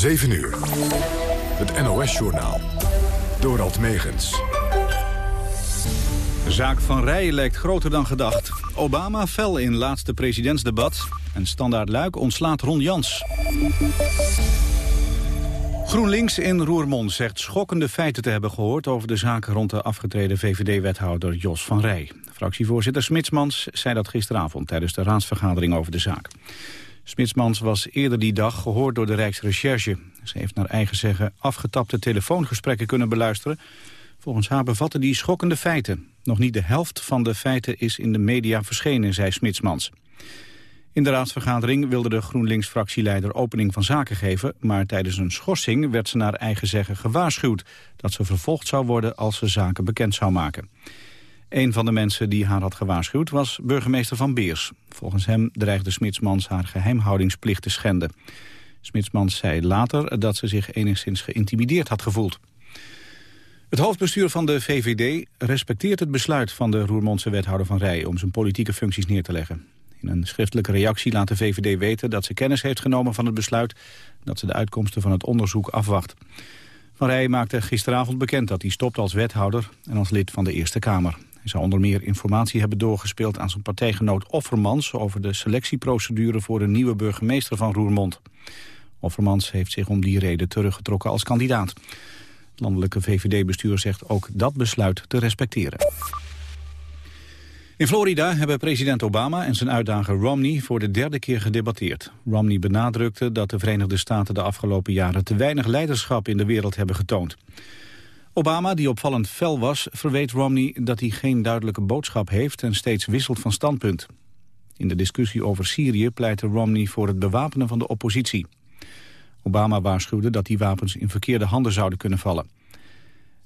7 uur. Het NOS-journaal. Dorald Megens. De zaak van Rij lijkt groter dan gedacht. Obama fel in laatste presidentsdebat. En standaard Luik ontslaat Ron Jans. GroenLinks in Roermond zegt schokkende feiten te hebben gehoord... over de zaak rond de afgetreden VVD-wethouder Jos van Rij. Fractievoorzitter Smitsmans zei dat gisteravond... tijdens de raadsvergadering over de zaak. Smitsmans was eerder die dag gehoord door de Rijksrecherche. Ze heeft naar eigen zeggen afgetapte telefoongesprekken kunnen beluisteren. Volgens haar bevatten die schokkende feiten. Nog niet de helft van de feiten is in de media verschenen, zei Smitsmans. In de raadsvergadering wilde de GroenLinks-fractieleider opening van zaken geven... maar tijdens een schorsing werd ze naar eigen zeggen gewaarschuwd... dat ze vervolgd zou worden als ze zaken bekend zou maken. Een van de mensen die haar had gewaarschuwd was burgemeester Van Beers. Volgens hem dreigde Smitsmans haar geheimhoudingsplicht te schenden. Smitsmans zei later dat ze zich enigszins geïntimideerd had gevoeld. Het hoofdbestuur van de VVD respecteert het besluit van de Roermondse wethouder van Rij om zijn politieke functies neer te leggen. In een schriftelijke reactie laat de VVD weten dat ze kennis heeft genomen van het besluit... dat ze de uitkomsten van het onderzoek afwacht. Van Rij maakte gisteravond bekend dat hij stopt als wethouder en als lid van de Eerste Kamer. Hij zou onder meer informatie hebben doorgespeeld aan zijn partijgenoot Offermans... over de selectieprocedure voor een nieuwe burgemeester van Roermond. Offermans heeft zich om die reden teruggetrokken als kandidaat. Het landelijke VVD-bestuur zegt ook dat besluit te respecteren. In Florida hebben president Obama en zijn uitdager Romney voor de derde keer gedebatteerd. Romney benadrukte dat de Verenigde Staten de afgelopen jaren te weinig leiderschap in de wereld hebben getoond. Obama, die opvallend fel was, verweet Romney dat hij geen duidelijke boodschap heeft en steeds wisselt van standpunt. In de discussie over Syrië pleitte Romney voor het bewapenen van de oppositie. Obama waarschuwde dat die wapens in verkeerde handen zouden kunnen vallen.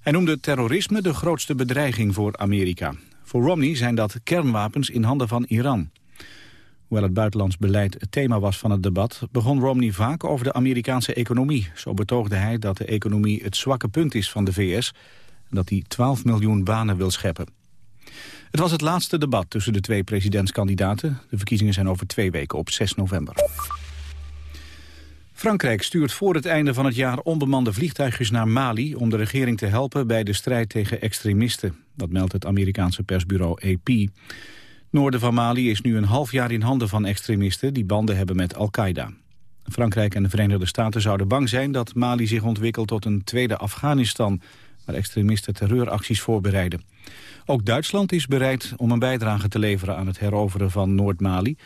Hij noemde terrorisme de grootste bedreiging voor Amerika. Voor Romney zijn dat kernwapens in handen van Iran. Hoewel het buitenlands beleid het thema was van het debat... begon Romney vaak over de Amerikaanse economie. Zo betoogde hij dat de economie het zwakke punt is van de VS... en dat hij 12 miljoen banen wil scheppen. Het was het laatste debat tussen de twee presidentskandidaten. De verkiezingen zijn over twee weken op 6 november. Frankrijk stuurt voor het einde van het jaar onbemande vliegtuigjes naar Mali... om de regering te helpen bij de strijd tegen extremisten. Dat meldt het Amerikaanse persbureau AP. Noorden van Mali is nu een half jaar in handen van extremisten... die banden hebben met Al-Qaeda. Frankrijk en de Verenigde Staten zouden bang zijn dat Mali zich ontwikkelt tot een tweede Afghanistan... waar extremisten terreuracties voorbereiden. Ook Duitsland is bereid om een bijdrage te leveren aan het heroveren van Noord-Mali...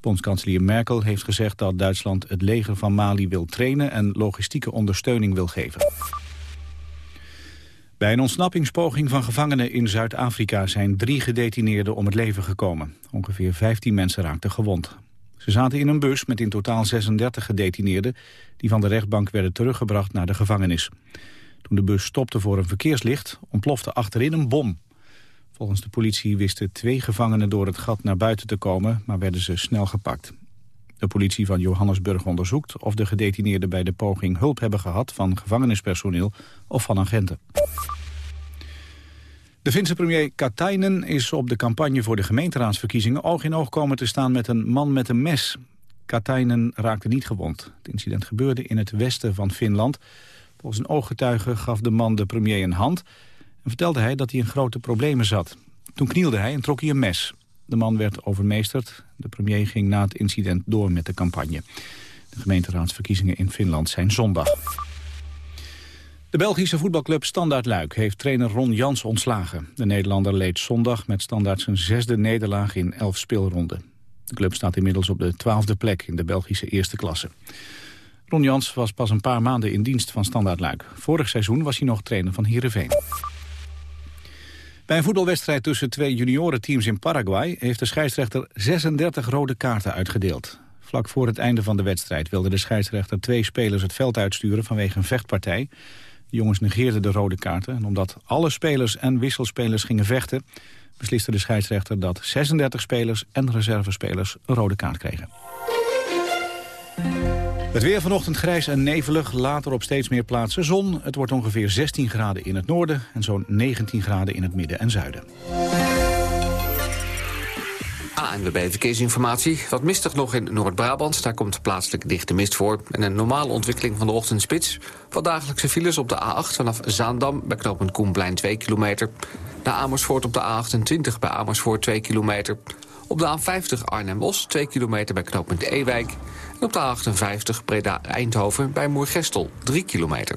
Bondskanselier Merkel heeft gezegd dat Duitsland het leger van Mali wil trainen en logistieke ondersteuning wil geven. Bij een ontsnappingspoging van gevangenen in Zuid-Afrika zijn drie gedetineerden om het leven gekomen. Ongeveer 15 mensen raakten gewond. Ze zaten in een bus met in totaal 36 gedetineerden... die van de rechtbank werden teruggebracht naar de gevangenis. Toen de bus stopte voor een verkeerslicht ontplofte achterin een bom. Volgens de politie wisten twee gevangenen door het gat naar buiten te komen, maar werden ze snel gepakt. De politie van Johannesburg onderzoekt of de gedetineerden bij de poging hulp hebben gehad van gevangenispersoneel of van agenten. De Finse premier Katainen is op de campagne voor de gemeenteraadsverkiezingen oog in oog komen te staan met een man met een mes. Katainen raakte niet gewond. Het incident gebeurde in het westen van Finland. Volgens een ooggetuige gaf de man de premier een hand en vertelde hij dat hij in grote problemen zat. Toen knielde hij en trok hij een mes. De man werd overmeesterd. De premier ging na het incident door met de campagne. De gemeenteraadsverkiezingen in Finland zijn zondag. De Belgische voetbalclub Standaard Luik heeft trainer Ron Jans ontslagen. De Nederlander leed zondag met Standaard zijn zesde nederlaag in elf speelronden. De club staat inmiddels op de twaalfde plek in de Belgische eerste klasse. Ron Jans was pas een paar maanden in dienst van Standaard Luik. Vorig seizoen was hij nog trainer van Heerenveen. Bij een voetbalwedstrijd tussen twee juniorenteams in Paraguay... heeft de scheidsrechter 36 rode kaarten uitgedeeld. Vlak voor het einde van de wedstrijd wilde de scheidsrechter twee spelers het veld uitsturen vanwege een vechtpartij. De jongens negeerden de rode kaarten en omdat alle spelers en wisselspelers gingen vechten... besliste de scheidsrechter dat 36 spelers en reservespelers een rode kaart kregen. Het weer vanochtend grijs en nevelig, later op steeds meer plaatsen zon. Het wordt ongeveer 16 graden in het noorden en zo'n 19 graden in het midden en zuiden. ANWB Verkeersinformatie. Wat mistig nog in Noord-Brabant. Daar komt plaatselijk dichte mist voor. En een normale ontwikkeling van de ochtendspits. Wat dagelijkse files op de A8 vanaf Zaandam... bij knooppunt Koenplein 2 kilometer. Naar Amersfoort op de A28 bij Amersfoort 2 kilometer. Op de A50 Arnhem-Bos 2 kilometer bij knooppunt Ewijk. En op de A58 Breda-Eindhoven bij Moergestel 3 kilometer.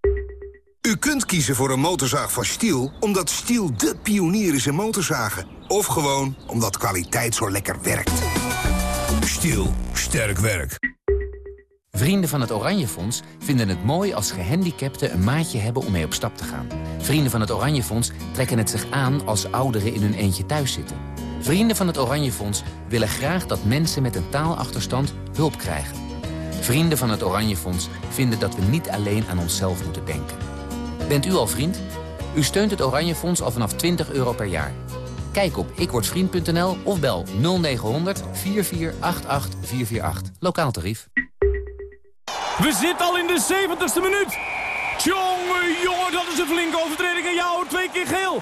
U kunt kiezen voor een motorzaag van Stiel... omdat Stiel de pionier is in motorzagen. Of gewoon omdat kwaliteit zo lekker werkt. Stiel. Sterk werk. Vrienden van het Oranje Fonds vinden het mooi als gehandicapten een maatje hebben om mee op stap te gaan. Vrienden van het Oranje Fonds trekken het zich aan als ouderen in hun eentje thuis zitten. Vrienden van het Oranje Fonds willen graag dat mensen met een taalachterstand hulp krijgen. Vrienden van het Oranje Fonds vinden dat we niet alleen aan onszelf moeten denken. Bent u al vriend? U steunt het Oranje Fonds al vanaf 20 euro per jaar. Kijk op ikwordvriend.nl of bel 0900 4488 448. Lokaal tarief. We zitten al in de 70ste minuut. Tjonge, jongen, dat is een flinke overtreding. En jou twee keer geel.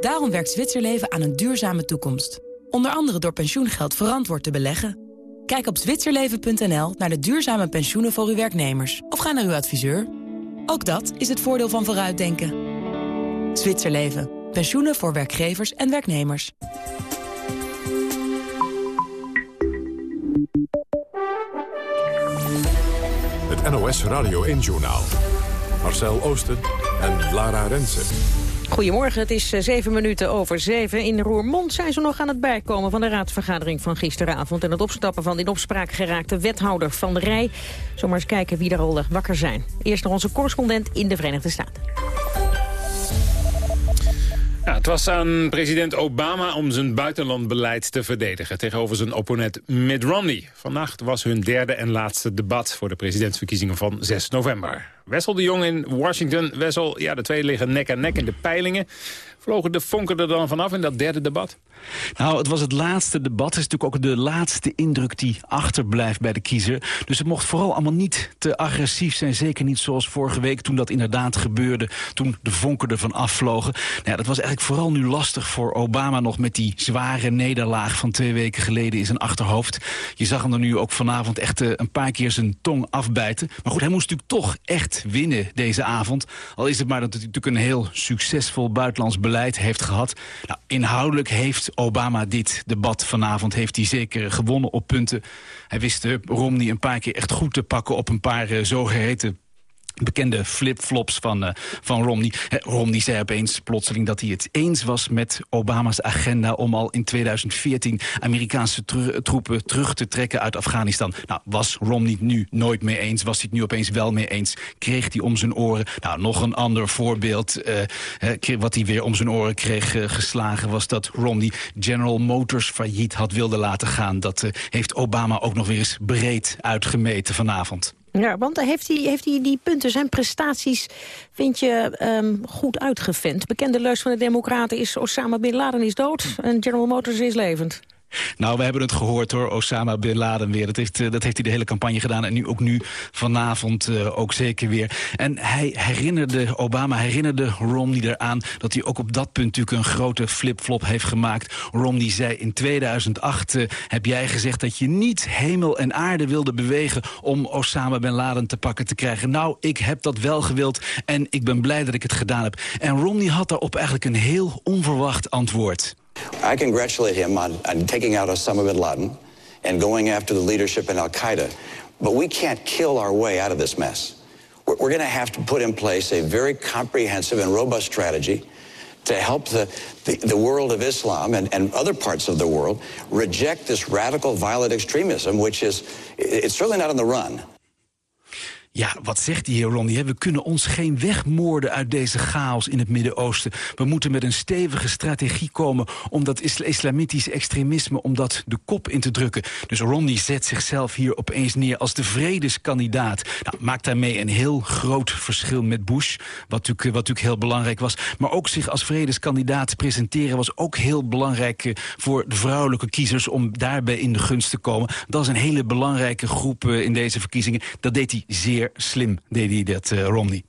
Daarom werkt Zwitserleven aan een duurzame toekomst. Onder andere door pensioengeld verantwoord te beleggen. Kijk op zwitserleven.nl naar de duurzame pensioenen voor uw werknemers. Of ga naar uw adviseur. Ook dat is het voordeel van vooruitdenken. Zwitserleven. Pensioenen voor werkgevers en werknemers. Het NOS Radio 1-journaal. Marcel Oosten en Lara Rensen. Goedemorgen, het is eh, zeven minuten over zeven. In Roermond zijn ze nog aan het bijkomen van de raadsvergadering van gisteravond... en het opstappen van de in opspraak geraakte wethouder Van der Rij. Zomaar eens kijken wie er al wakker zijn. Eerst naar onze correspondent in de Verenigde Staten. Het was aan president Obama om zijn buitenlandbeleid te verdedigen... tegenover zijn opponent Mitt Romney. Vannacht was hun derde en laatste debat... voor de presidentsverkiezingen van 6 november. Wessel de Jong in Washington. Wessel, ja, de twee liggen nek aan nek in de peilingen. Vlogen de vonken er dan vanaf in dat derde debat? Nou, het was het laatste debat. Het is natuurlijk ook de laatste indruk die achterblijft bij de kiezer. Dus het mocht vooral allemaal niet te agressief zijn. Zeker niet zoals vorige week toen dat inderdaad gebeurde. Toen de vonken ervan afvlogen. Nou dat was eigenlijk vooral nu lastig voor Obama nog... met die zware nederlaag van twee weken geleden in zijn achterhoofd. Je zag hem er nu ook vanavond echt uh, een paar keer zijn tong afbijten. Maar goed, hij moest natuurlijk toch echt winnen deze avond. Al is het maar dat hij natuurlijk een heel succesvol buitenlands beleid heeft gehad. Nou, inhoudelijk heeft Obama dit debat vanavond heeft hij zeker gewonnen op punten. Hij wist uh, Romney een paar keer echt goed te pakken op een paar uh, zogeheten bekende flipflops van, uh, van Romney. Eh, Romney zei opeens plotseling dat hij het eens was met Obama's agenda... om al in 2014 Amerikaanse tr troepen terug te trekken uit Afghanistan. Nou, was Romney nu nooit mee eens? Was hij het nu opeens wel mee eens? Kreeg hij om zijn oren? Nou, nog een ander voorbeeld uh, wat hij weer om zijn oren kreeg geslagen... was dat Romney General Motors failliet had willen laten gaan. Dat heeft Obama ook nog weer eens breed uitgemeten vanavond. Ja, want heeft hij, heeft hij die punten, zijn prestaties, vind je um, goed uitgevent? Bekende leus van de Democraten is Osama Bin Laden is dood en General Motors is levend. Nou, we hebben het gehoord hoor, Osama Bin Laden weer. Dat heeft, uh, dat heeft hij de hele campagne gedaan en nu ook nu vanavond uh, ook zeker weer. En hij herinnerde, Obama herinnerde Romney eraan... dat hij ook op dat punt natuurlijk een grote flipflop heeft gemaakt. Romney zei in 2008 uh, heb jij gezegd dat je niet hemel en aarde wilde bewegen... om Osama Bin Laden te pakken te krijgen. Nou, ik heb dat wel gewild en ik ben blij dat ik het gedaan heb. En Romney had daarop eigenlijk een heel onverwacht antwoord. I congratulate him on, on taking out Osama bin Laden and going after the leadership in Al Qaeda. But we can't kill our way out of this mess. We're, we're going to have to put in place a very comprehensive and robust strategy to help the, the, the, world of Islam and, and other parts of the world reject this radical violent extremism, which is, it's certainly not on the run. Ja, wat zegt die heer Ronnie? We kunnen ons geen wegmoorden uit deze chaos in het Midden-Oosten. We moeten met een stevige strategie komen om dat islamitisch extremisme... om dat de kop in te drukken. Dus Ronnie zet zichzelf hier opeens neer als de vredeskandidaat. Nou, maakt daarmee een heel groot verschil met Bush, wat natuurlijk, wat natuurlijk heel belangrijk was. Maar ook zich als vredeskandidaat presenteren was ook heel belangrijk... Eh, voor de vrouwelijke kiezers om daarbij in de gunst te komen. Dat is een hele belangrijke groep eh, in deze verkiezingen. Dat deed hij zeer slim, deed hij dat, uh, Romney.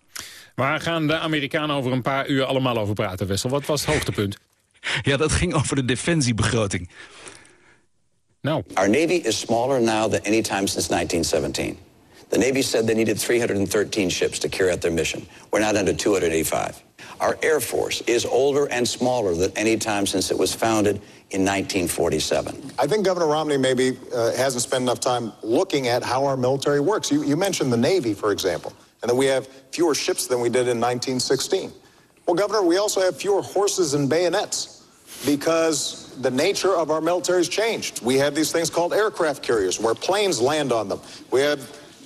Waar gaan de Amerikanen over een paar uur allemaal over praten, Wessel? Wat was het hoogtepunt? ja, dat ging over de defensiebegroting. Nou. Our Navy is smaller now than any time since 1917. The Navy said they needed 313 ships to carry out their mission. We're now down to 285. Our Air Force is older and smaller than any time since it was founded in 1947. I think Governor Romney maybe uh, hasn't spent enough time looking at how our military works. You, you mentioned the Navy, for example, and that we have fewer ships than we did in 1916. Well, Governor, we also have fewer horses and bayonets because the nature of our military has changed. We have these things called aircraft carriers where planes land on them. We have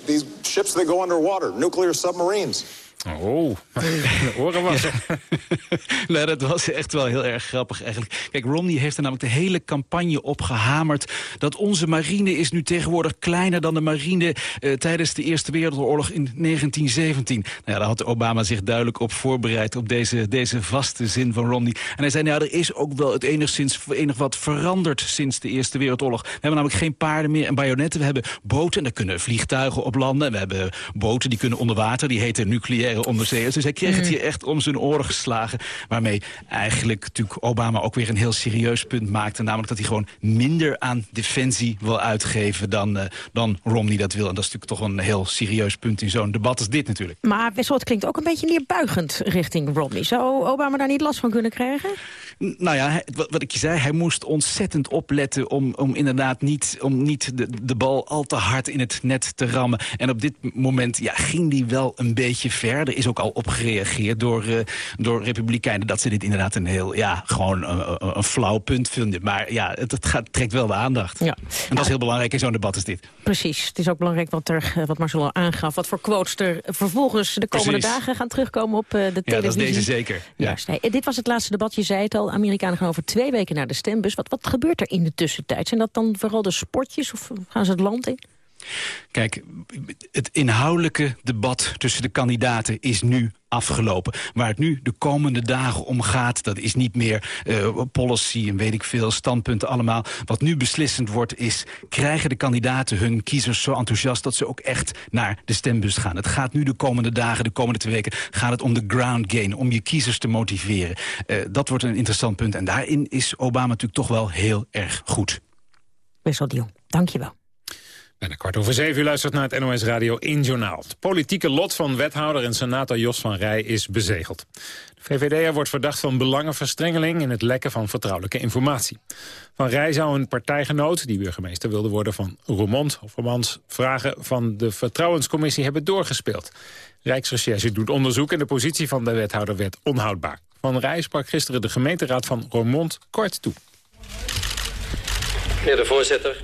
these ships that go underwater, nuclear submarines. Oh, horen was ja. nou, dat was echt wel heel erg grappig eigenlijk. Kijk, Romney heeft er namelijk de hele campagne op gehamerd... dat onze marine is nu tegenwoordig kleiner dan de marine... Eh, tijdens de Eerste Wereldoorlog in 1917. Nou ja, daar had Obama zich duidelijk op voorbereid... op deze, deze vaste zin van Romney. En hij zei, nou, er is ook wel het enigszins enig wat veranderd... sinds de Eerste Wereldoorlog. We hebben namelijk geen paarden meer en bajonetten. We hebben boten, en daar kunnen vliegtuigen op landen. We hebben boten die kunnen onder water, die heten nucleaire onderzeeërs. Dus hij kreeg het mhm. hier echt om zijn oren geslagen. Waarmee eigenlijk natuurlijk Obama ook weer een heel serieus punt maakte. Namelijk dat hij gewoon minder aan defensie wil uitgeven dan, uh, dan Romney dat wil. En dat is natuurlijk toch een heel serieus punt in zo'n debat als dit natuurlijk. Maar het klinkt ook een beetje neerbuigend richting Romney. Zou Obama daar niet last van kunnen krijgen? Nou ja, wat, wat ik je zei, hij moest ontzettend opletten... om, om inderdaad niet, om niet de, de bal al te hard in het net te rammen. En op dit moment ja, ging hij wel een beetje ver. Er is ook al op gereageerd door, uh, door republikeinen... dat ze dit inderdaad een heel, ja, gewoon een, een flauw punt vinden. Maar ja, het, het gaat, trekt wel de aandacht. Ja. En dat is heel belangrijk in zo'n debat als dit. Precies. Het is ook belangrijk wat, er, eh, wat Marcelo aangaf. Wat voor quotes er vervolgens de komende dagen gaan terugkomen op de televisie. Ja, dat is deze zeker. Ja. nee, dit was het laatste debat, je zei het al. Amerikanen gaan over twee weken naar de stembus. Wat, wat gebeurt er in de tussentijd? Zijn dat dan vooral de sportjes of gaan ze het land in? Kijk, het inhoudelijke debat tussen de kandidaten is nu afgelopen. Waar het nu de komende dagen om gaat, dat is niet meer uh, policy en weet ik veel, standpunten allemaal. Wat nu beslissend wordt is, krijgen de kandidaten hun kiezers zo enthousiast... dat ze ook echt naar de stembus gaan. Het gaat nu de komende dagen, de komende twee weken... gaat het om de ground game, om je kiezers te motiveren. Uh, dat wordt een interessant punt. En daarin is Obama natuurlijk toch wel heel erg goed. Wessel Dion, dank je wel. Bijna kwart over zeven u luistert naar het NOS Radio 1 Journaal. Het politieke lot van wethouder en senator Jos van Rij is bezegeld. De VVD'er wordt verdacht van belangenverstrengeling... in het lekken van vertrouwelijke informatie. Van Rij zou een partijgenoot, die burgemeester wilde worden van Roermond... of Romans, vragen van de Vertrouwenscommissie hebben doorgespeeld. Rijksrecherche doet onderzoek en de positie van de wethouder werd onhoudbaar. Van Rij sprak gisteren de gemeenteraad van Roermond kort toe. Meneer de voorzitter,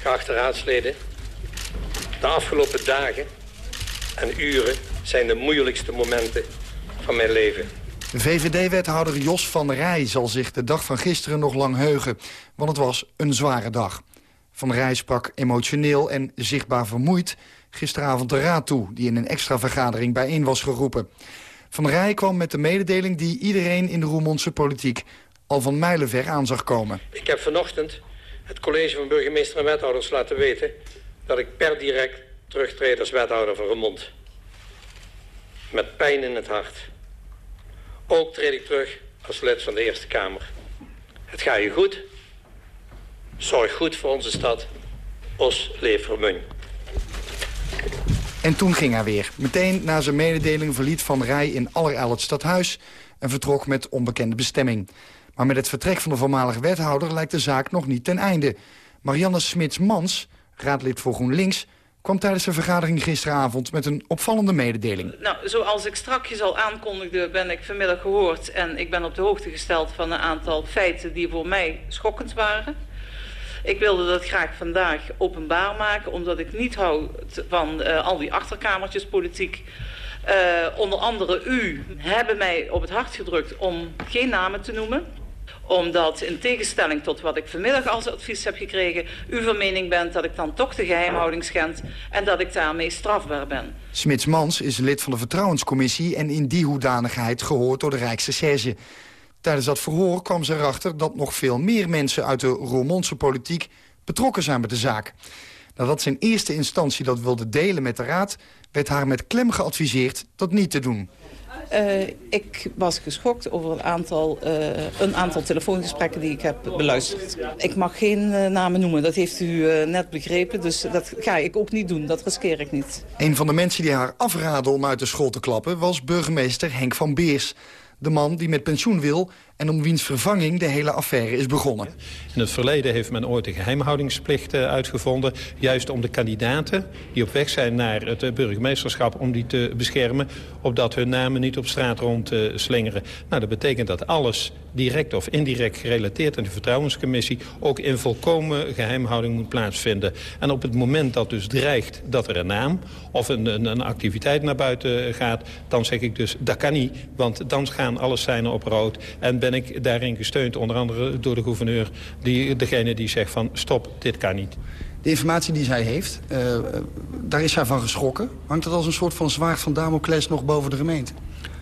geachte raadsleden. De afgelopen dagen en uren zijn de moeilijkste momenten van mijn leven. VVD-wethouder Jos van Rij zal zich de dag van gisteren nog lang heugen. Want het was een zware dag. Van Rij sprak emotioneel en zichtbaar vermoeid gisteravond de raad toe... die in een extra vergadering bijeen was geroepen. Van Rij kwam met de mededeling die iedereen in de Roermondse politiek... al van mijlenver aan zag komen. Ik heb vanochtend het college van burgemeester en wethouders laten weten... dat ik per direct terugtreed als wethouder van Remond. Met pijn in het hart. Ook treed ik terug als lid van de Eerste Kamer. Het gaat je goed. Zorg goed voor onze stad. Os leef Vermuñ. En toen ging hij weer. Meteen na zijn mededeling verliet Van Rij in allerijl het stadhuis... en vertrok met onbekende bestemming. Maar met het vertrek van de voormalige wethouder lijkt de zaak nog niet ten einde. Marianne Smits-Mans, raadlid voor GroenLinks kwam tijdens de vergadering gisteravond met een opvallende mededeling. Nou, zoals ik strakjes al aankondigde, ben ik vanmiddag gehoord... en ik ben op de hoogte gesteld van een aantal feiten die voor mij schokkend waren. Ik wilde dat graag vandaag openbaar maken, omdat ik niet hou van uh, al die achterkamertjespolitiek. Uh, onder andere u hebben mij op het hart gedrukt om geen namen te noemen omdat in tegenstelling tot wat ik vanmiddag als advies heb gekregen... u van mening bent dat ik dan toch de geheimhouding schend... en dat ik daarmee strafbaar ben. Smits-Mans is lid van de Vertrouwenscommissie... en in die hoedanigheid gehoord door de Rijksrecherche. Tijdens dat verhoor kwam ze erachter dat nog veel meer mensen... uit de Roermondse politiek betrokken zijn met de zaak. Nadat ze in eerste instantie dat wilde delen met de Raad... werd haar met klem geadviseerd dat niet te doen. Uh, ik was geschokt over een aantal, uh, een aantal telefoongesprekken die ik heb beluisterd. Ik mag geen uh, namen noemen, dat heeft u net begrepen. Dus dat ga ik ook niet doen, dat riskeer ik niet. Een van de mensen die haar afraden om uit de school te klappen... was burgemeester Henk van Beers. De man die met pensioen wil en om wiens vervanging de hele affaire is begonnen. In het verleden heeft men ooit de geheimhoudingsplicht uitgevonden... juist om de kandidaten die op weg zijn naar het burgemeesterschap... om die te beschermen, opdat hun namen niet op straat rond slingeren. Nou, dat betekent dat alles direct of indirect gerelateerd aan de vertrouwenscommissie... ook in volkomen geheimhouding moet plaatsvinden. En op het moment dat dus dreigt dat er een naam of een, een, een activiteit naar buiten gaat... dan zeg ik dus, dat kan niet, want dan gaan alle seinen op rood... en ben ik daarin gesteund, onder andere door de gouverneur... Die, degene die zegt van stop, dit kan niet. De informatie die zij heeft, uh, daar is zij van geschrokken. Hangt dat als een soort van zwaard van Damocles nog boven de gemeente?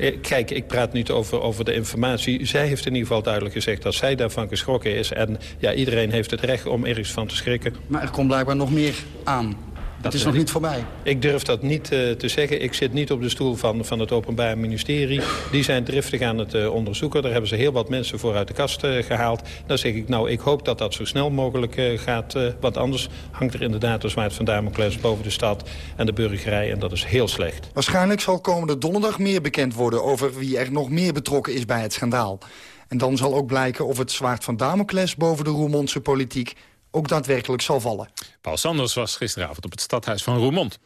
Eh, kijk, ik praat niet over, over de informatie. Zij heeft in ieder geval duidelijk gezegd dat zij daarvan geschrokken is. En ja, iedereen heeft het recht om ergens van te schrikken. Maar er komt blijkbaar nog meer aan. Dat is nog niet voorbij. Ik durf dat niet uh, te zeggen. Ik zit niet op de stoel van, van het Openbaar Ministerie. Die zijn driftig aan het uh, onderzoeken. Daar hebben ze heel wat mensen voor uit de kast uh, gehaald. Dan zeg ik, nou, ik hoop dat dat zo snel mogelijk gaat. want anders hangt er inderdaad een zwaard van Damocles boven de stad en de burgerij. En dat is heel slecht. Waarschijnlijk zal komende donderdag meer bekend worden... over wie er nog meer betrokken is bij het schandaal. En dan zal ook blijken of het zwaard van Damocles boven de Roermondse politiek ook daadwerkelijk zal vallen. Paul Sanders was gisteravond op het stadhuis van Roermond.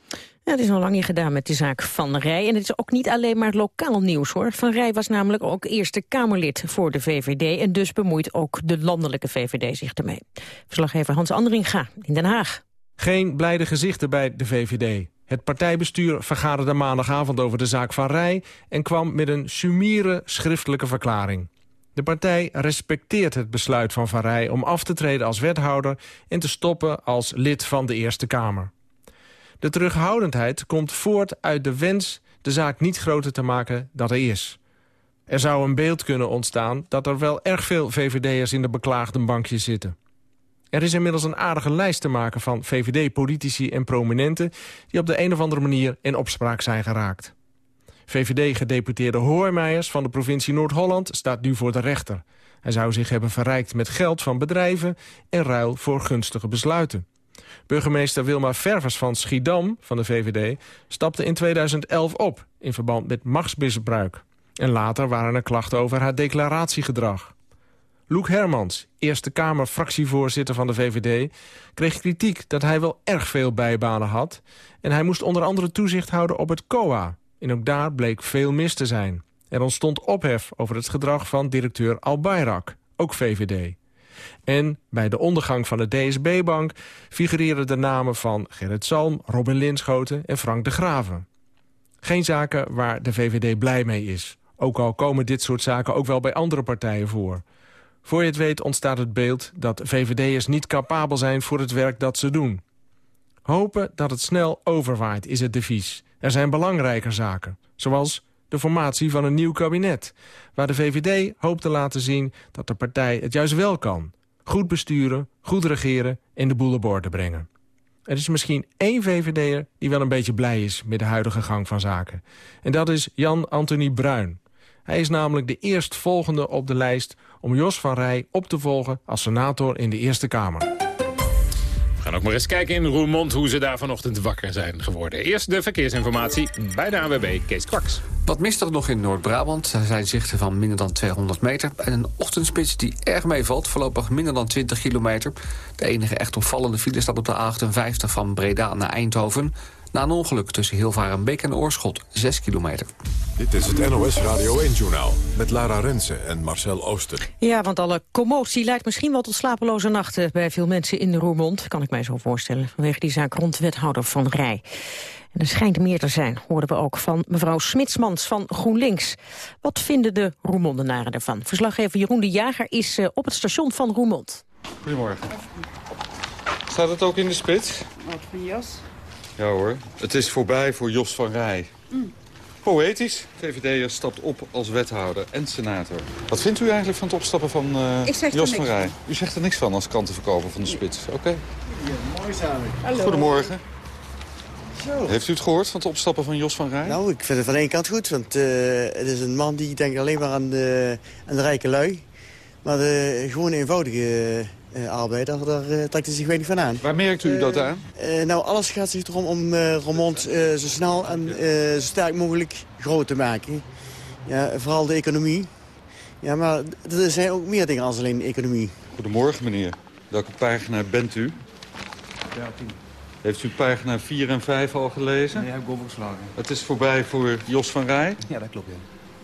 Ja, het is nog lang niet gedaan met de zaak Van Rij. En het is ook niet alleen maar lokaal nieuws, hoor. Van Rij was namelijk ook Eerste Kamerlid voor de VVD... en dus bemoeit ook de landelijke VVD zich ermee. Verslaggever Hans Andringa in Den Haag. Geen blijde gezichten bij de VVD. Het partijbestuur vergaderde maandagavond over de zaak Van Rij... en kwam met een sumiere schriftelijke verklaring. De partij respecteert het besluit van Van Rij om af te treden als wethouder... en te stoppen als lid van de Eerste Kamer. De terughoudendheid komt voort uit de wens de zaak niet groter te maken dan hij is. Er zou een beeld kunnen ontstaan dat er wel erg veel VVD'ers in de beklaagde bankje zitten. Er is inmiddels een aardige lijst te maken van VVD-politici en prominenten... die op de een of andere manier in opspraak zijn geraakt. VVD-gedeputeerde Hoormeijers van de provincie Noord-Holland staat nu voor de rechter. Hij zou zich hebben verrijkt met geld van bedrijven en ruil voor gunstige besluiten. Burgemeester Wilma Ververs van Schiedam van de VVD stapte in 2011 op in verband met machtsmisbruik. En later waren er klachten over haar declaratiegedrag. Loek Hermans, Eerste Kamer fractievoorzitter van de VVD... kreeg kritiek dat hij wel erg veel bijbanen had... en hij moest onder andere toezicht houden op het COA... En ook daar bleek veel mis te zijn. Er ontstond ophef over het gedrag van directeur Al Bayrak, ook VVD. En bij de ondergang van de DSB-bank figureren de namen van Gerrit Salm, Robin Linschoten en Frank de Graven. Geen zaken waar de VVD blij mee is. Ook al komen dit soort zaken ook wel bij andere partijen voor. Voor je het weet ontstaat het beeld dat VVD'ers niet capabel zijn voor het werk dat ze doen. Hopen dat het snel overwaait is het devies. Er zijn belangrijker zaken, zoals de formatie van een nieuw kabinet... waar de VVD hoopt te laten zien dat de partij het juist wel kan. Goed besturen, goed regeren en de boel op orde brengen. Er is misschien één VVD'er die wel een beetje blij is met de huidige gang van zaken. En dat is Jan Anthony Bruin. Hij is namelijk de eerstvolgende op de lijst om Jos van Rij op te volgen als senator in de Eerste Kamer. Gaan ook maar eens kijken in Roermond hoe ze daar vanochtend wakker zijn geworden. Eerst de verkeersinformatie bij de AWB Kees Kwaks. Wat mistig nog in Noord-Brabant. Er zijn zichten van minder dan 200 meter. En een ochtendspits die erg meevalt. Voorlopig minder dan 20 kilometer. De enige echt opvallende file staat op de A58 van Breda naar Eindhoven. Na een ongeluk tussen Hilvarenbeek en Oorschot, 6 kilometer. Dit is het NOS Radio 1-journaal met Lara Rensen en Marcel Ooster. Ja, want alle commotie leidt misschien wel tot slapeloze nachten... bij veel mensen in de Roermond, kan ik mij zo voorstellen... vanwege die zaak rond wethouder Van Rij. En er schijnt meer te zijn, hoorden we ook van mevrouw Smitsmans van GroenLinks. Wat vinden de Roermondenaren ervan? Verslaggever Jeroen de Jager is uh, op het station van Roermond. Goedemorgen. Staat het ook in de spits? Wat voor jas? Ja hoor, het is voorbij voor Jos van Rij. Mm. Poëtisch. VVD'er stapt op als wethouder en senator. Wat vindt u eigenlijk van het opstappen van uh, er Jos van Rij? van. U zegt er niks van als kantenverkoper van de spits. Oké. Ja, mooi samen. Hallo. Goedemorgen. Zo. Heeft u het gehoord van het opstappen van Jos van Rij? Nou, ik vind het van één kant goed, want uh, het is een man die denkt alleen maar aan de, aan de rijke lui. Maar de gewoon eenvoudige uh, arbeider, daar uh, trekt hij zich weinig van aan. Waar merkt u dat aan? Uh, nou, alles gaat zich erom om uh, Roermond zo snel en zo sterk mogelijk groot te maken. Ja, vooral de economie. Ja, maar er zijn ook meer dingen als alleen de economie. Goedemorgen, meneer. Welke pagina bent u? Ja, tien. Heeft u pagina 4 en 5 al gelezen? Nee, heb ik overgeslagen. Het is voorbij voor Jos van Rij? Ja, dat klopt, ja.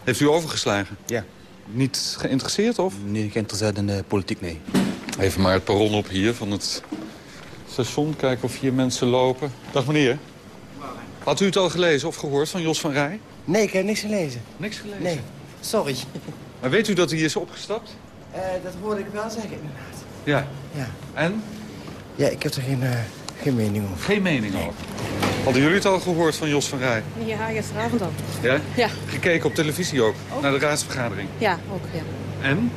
Heeft u overgeslagen? Ja. Niet geïnteresseerd, of? Nee, geïnteresseerd in de politiek, nee. Even maar het perron op hier van het station. Kijken of hier mensen lopen. Dag meneer. Had u het al gelezen of gehoord van Jos van Rij? Nee, ik heb niks gelezen. Niks gelezen? Nee, sorry. Maar weet u dat hij is opgestapt? Uh, dat hoorde ik wel zeggen, inderdaad. Ja. Ja. En? Ja, ik heb er geen, uh, geen mening over. Geen mening over? Hadden jullie het al gehoord van Jos van Rij? Ja, gisteravond al. Ja? Ja. Gekeken op televisie ook, Ook? naar de raadsvergadering? Ja, ook, ja. En?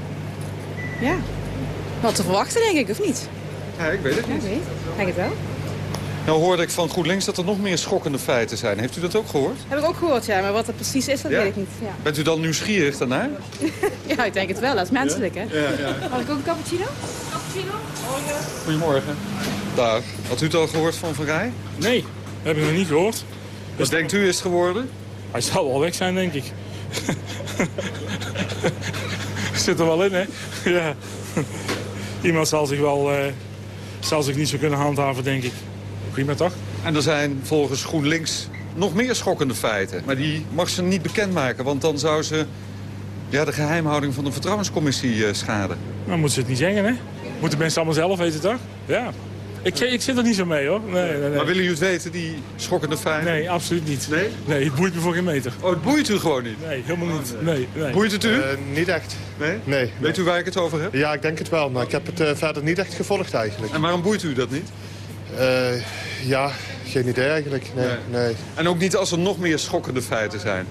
Ja. Wat te verwachten, denk ik, of niet? Ja, ik weet het Ja, niet. ik weet. Denk het wel. Nou hoorde ik van GroenLinks dat er nog meer schokkende feiten zijn. Heeft u dat ook gehoord? Heb ik ook gehoord, ja. Maar wat het precies is, dat Ja? weet ik niet. Ja. Bent u dan nieuwsgierig daarnaar? ja, ik denk het wel. Dat is menselijk, hè? Ja, ja. Had ik ook een cappuccino? Cappuccino? Goedemorgen. Dag. Had u het al gehoord van Van Rij? Nee, heb ik nog niet gehoord. Wat denkt u is het geworden? Hij zal wel weg zijn, denk ik. Zit er wel in, hè? Ja. Iemand zal zich wel eh, zal zich niet zo kunnen handhaven, denk ik. Prima toch? En er zijn volgens GroenLinks nog meer schokkende feiten. Maar die mag ze niet bekendmaken, want dan zou ze ja, de geheimhouding van de vertrouwenscommissie eh, schaden. Nou, moeten ze het niet zeggen, hè? Moeten mensen allemaal zelf weten, toch? Ja. Ik, ik zit er niet zo mee, hoor. Nee, nee, nee. Maar willen jullie het weten, die schokkende feiten? Nee, absoluut niet. Nee? Nee, het boeit me voor geen meter. Oh, het boeit u gewoon niet? Nee, helemaal niet. Nee, nee. Boeit het u? Uh, niet echt. Nee? Nee. Weet u waar ik het over heb? Ja, ik denk het wel, maar ik heb het uh, verder niet echt gevolgd eigenlijk. En waarom boeit u dat niet? Uh, ja, geen idee eigenlijk. Nee, nee. nee. En ook niet als er nog meer schokkende feiten zijn?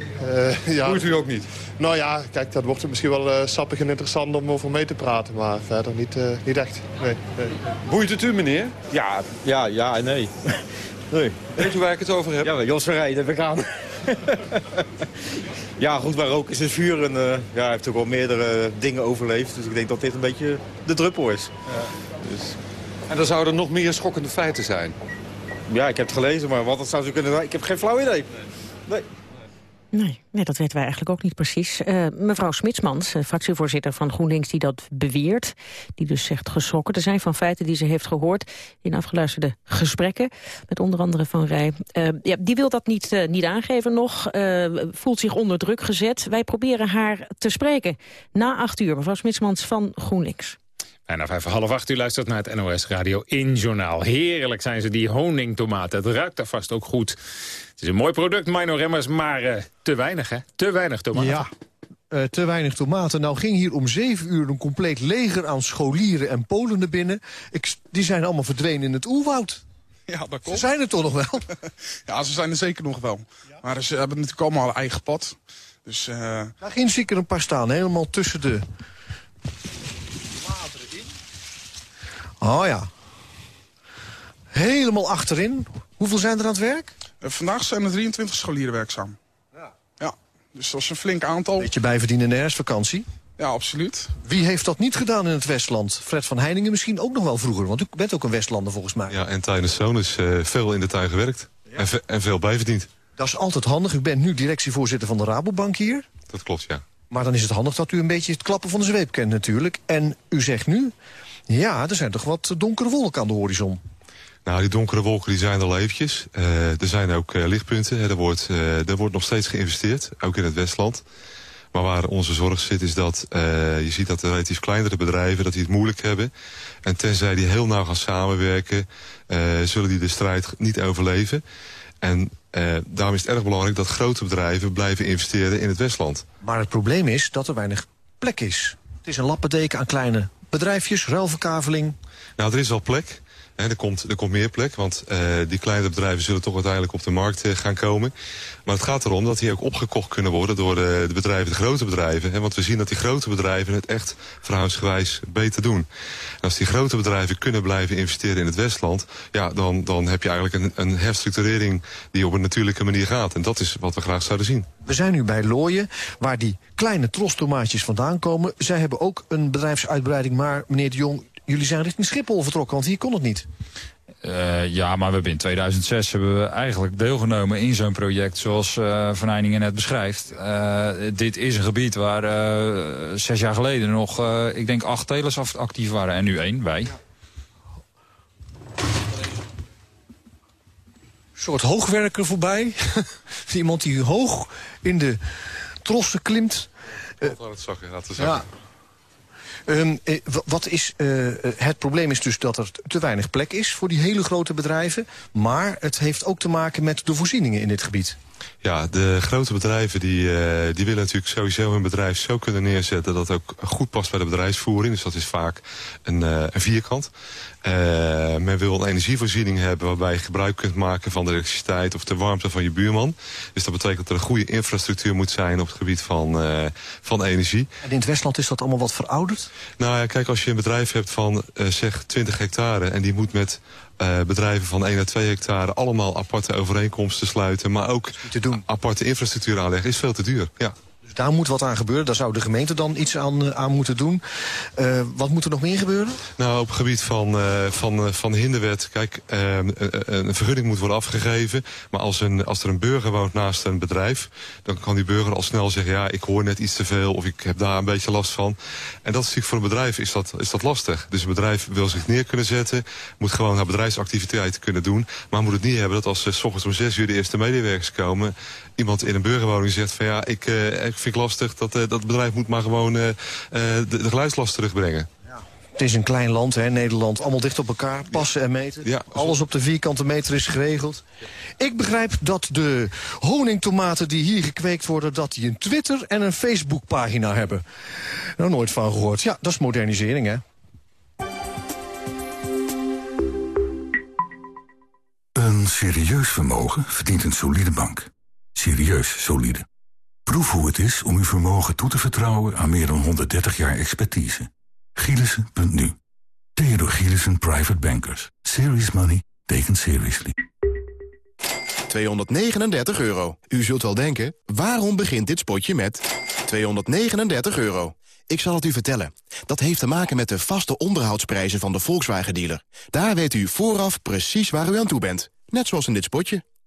ja. Boeit u ook niet? Nou ja, kijk, dat wordt misschien wel sappig en interessant om over mee te praten. Maar verder niet, niet echt. Nee, nee. Boeit het u, meneer? Ja, ja, ja en nee. nee. Weet u waar ik het over heb? Ja, Jos Verrij, we gaan. ja, goed, waar rook is het vuur. En uh, ja, hij heeft ook wel meerdere dingen overleefd. Dus ik denk dat dit een beetje de druppel is. Ja. Dus... En dan zouden er nog meer schokkende feiten zijn? Ja, ik heb het gelezen, maar wat het zou zo kunnen zijn, ik heb geen flauw idee. Nee. Nee, nee, dat weten wij eigenlijk ook niet precies. Uh, mevrouw Smitsmans, uh, fractievoorzitter van GroenLinks, die dat beweert. Die dus zegt geschrokken. Er zijn van feiten die ze heeft gehoord in afgeluisterde gesprekken. Met onder andere Van Rij. Uh, ja, die wil dat niet, niet aangeven nog. voelt zich onder druk gezet. Wij proberen haar te spreken. Na acht uur, mevrouw Smitsmans van GroenLinks. Bijna vijf half acht, u luistert naar het NOS Radio 1 Journaal. Heerlijk zijn ze, die honingtomaten. Het ruikt daar vast ook goed. Het is een mooi product, Mino Remmers, maar uh, te weinig, hè? Te weinig tomaten. Ja. Uh, te weinig tomaten. Nou ging hier om zeven uur een compleet leger aan scholieren en Polen naar binnen. Ik, die zijn allemaal verdwenen in het oerwoud. Ja, dat klopt. Ze zijn er toch nog wel? ja, ze zijn er zeker nog wel. Ja? Maar ze hebben natuurlijk allemaal een eigen pad. Dus, uh... Daar ging zeker een paar staan, helemaal tussen de... Oh ja. Helemaal achterin. Hoeveel zijn er aan het werk? Uh, vandaag zijn er 23 scholieren werkzaam. Ja. ja. Dus dat is een flink aantal. Beetje bijverdienen in de herfstvakantie? Ja, absoluut. Wie heeft dat niet gedaan in het Westland? Fred van Heiningen misschien ook nog wel vroeger, want u bent ook een Westlander volgens mij. Ja, en tijdens zoon is uh, veel in de tuin gewerkt en, en veel bijverdiend. Dat is altijd handig. U bent nu directievoorzitter van de Rabobank hier. Dat klopt, ja. Maar dan is het handig dat u een beetje het klappen van de zweep kent natuurlijk. En u zegt nu, ja, er zijn toch wat donkere wolken aan de horizon. Nou, die donkere wolken die zijn er al eventjes. Uh, er zijn ook uh, lichtpunten. Er wordt, uh, er wordt nog steeds geïnvesteerd, ook in het Westland. Maar waar onze zorg zit is dat je ziet dat de relatief kleinere bedrijven... dat die het moeilijk hebben. En tenzij die heel nauw gaan samenwerken... zullen die de strijd niet overleven. En daarom is het erg belangrijk dat grote bedrijven blijven investeren in het Westland. Maar het probleem is dat er weinig plek is. Het is een lappendeken aan kleine bedrijfjes, ruilverkaveling. Nou, er is al plek. En er, komt, er komt meer plek, want uh, die kleine bedrijven zullen toch uiteindelijk op de markt uh, gaan komen. Maar het gaat erom dat die ook opgekocht kunnen worden door uh, de bedrijven, de grote bedrijven. Want we zien dat die grote bedrijven het echt verhoudingsgewijs beter doen. En als die grote bedrijven kunnen blijven investeren in het Westland... Ja, dan, dan heb je eigenlijk een, een herstructurering die op een natuurlijke manier gaat. En dat is wat we graag zouden zien. We zijn nu bij Looien, waar die kleine trostomaatjes vandaan komen. Zij hebben ook een bedrijfsuitbreiding, maar meneer de Jong jullie zijn richting Schiphol vertrokken, want hier kon het niet. Uh, ja, maar we hebben in 2006 hebben we eigenlijk deelgenomen in zo'n project zoals uh, Van Heiningen net beschrijft. Uh, dit is een gebied waar zes jaar geleden nog, ik denk, acht telers actief waren en nu één, wij. Een soort hoogwerker voorbij. Iemand die hoog in de trossen klimt. Uh, het zakken, laten zeggen. Ja. Um, wat is, uh, het probleem is dus dat er te weinig plek is voor die hele grote bedrijven. Maar het heeft ook te maken met de voorzieningen in dit gebied. Ja, de grote bedrijven die, uh, die willen natuurlijk sowieso hun bedrijf zo kunnen neerzetten... dat het ook goed past bij de bedrijfsvoering. Dus dat is vaak een, uh, een vierkant. Uh, men wil een energievoorziening hebben waarbij je gebruik kunt maken van de elektriciteit of de warmte van je buurman. Dus dat betekent dat er een goede infrastructuur moet zijn op het gebied van, uh, van energie. En in het Westland is dat allemaal wat verouderd? Nou ja, kijk, als je een bedrijf hebt van uh, zeg 20 hectare en die moet met uh, bedrijven van 1 à 2 hectare allemaal aparte overeenkomsten sluiten, maar ook aparte infrastructuur aanleggen, is veel te duur. Ja. Daar moet wat aan gebeuren. Daar zou de gemeente dan iets aan, aan moeten doen. Uh, wat moet er nog meer gebeuren? Nou, op het gebied van, uh, van, van de hinderwet... Kijk, uh, een vergunning moet worden afgegeven. Maar als, een, als er een burger woont naast een bedrijf... dan kan die burger al snel zeggen... ja, ik hoor net iets te veel of ik heb daar een beetje last van. En dat is natuurlijk voor een bedrijf is dat, is dat lastig. Dus een bedrijf wil zich neer kunnen zetten... moet gewoon haar bedrijfsactiviteiten kunnen doen... maar moet het niet hebben dat als ze ochtends om zes uur de eerste medewerkers komen... iemand in een burgerwoning zegt van ja, ik, ik vind ik lastig. Dat, uh, dat bedrijf moet maar gewoon uh, de, de geluidslast terugbrengen. Ja. Het is een klein land, hè, Nederland. Allemaal dicht op elkaar, passen en meten. Ja, Alles op de vierkante meter is geregeld. Ik begrijp dat de honingtomaten die hier gekweekt worden... dat die een Twitter en een Facebookpagina hebben. Nou, nooit van gehoord. Ja, dat is modernisering, hè. Een serieus vermogen verdient een solide bank. Serieus solide. Proef hoe het is om uw vermogen toe te vertrouwen aan meer dan 130 jaar expertise. Gielissen.nu. Theodor Gielissen Private Bankers. Serious money taken seriously. 239 euro. U zult wel denken, waarom begint dit spotje met 239 euro? Ik zal het u vertellen. Dat heeft te maken met de vaste onderhoudsprijzen van de Volkswagen-dealer. Daar weet u vooraf precies waar u aan toe bent. Net zoals in dit spotje.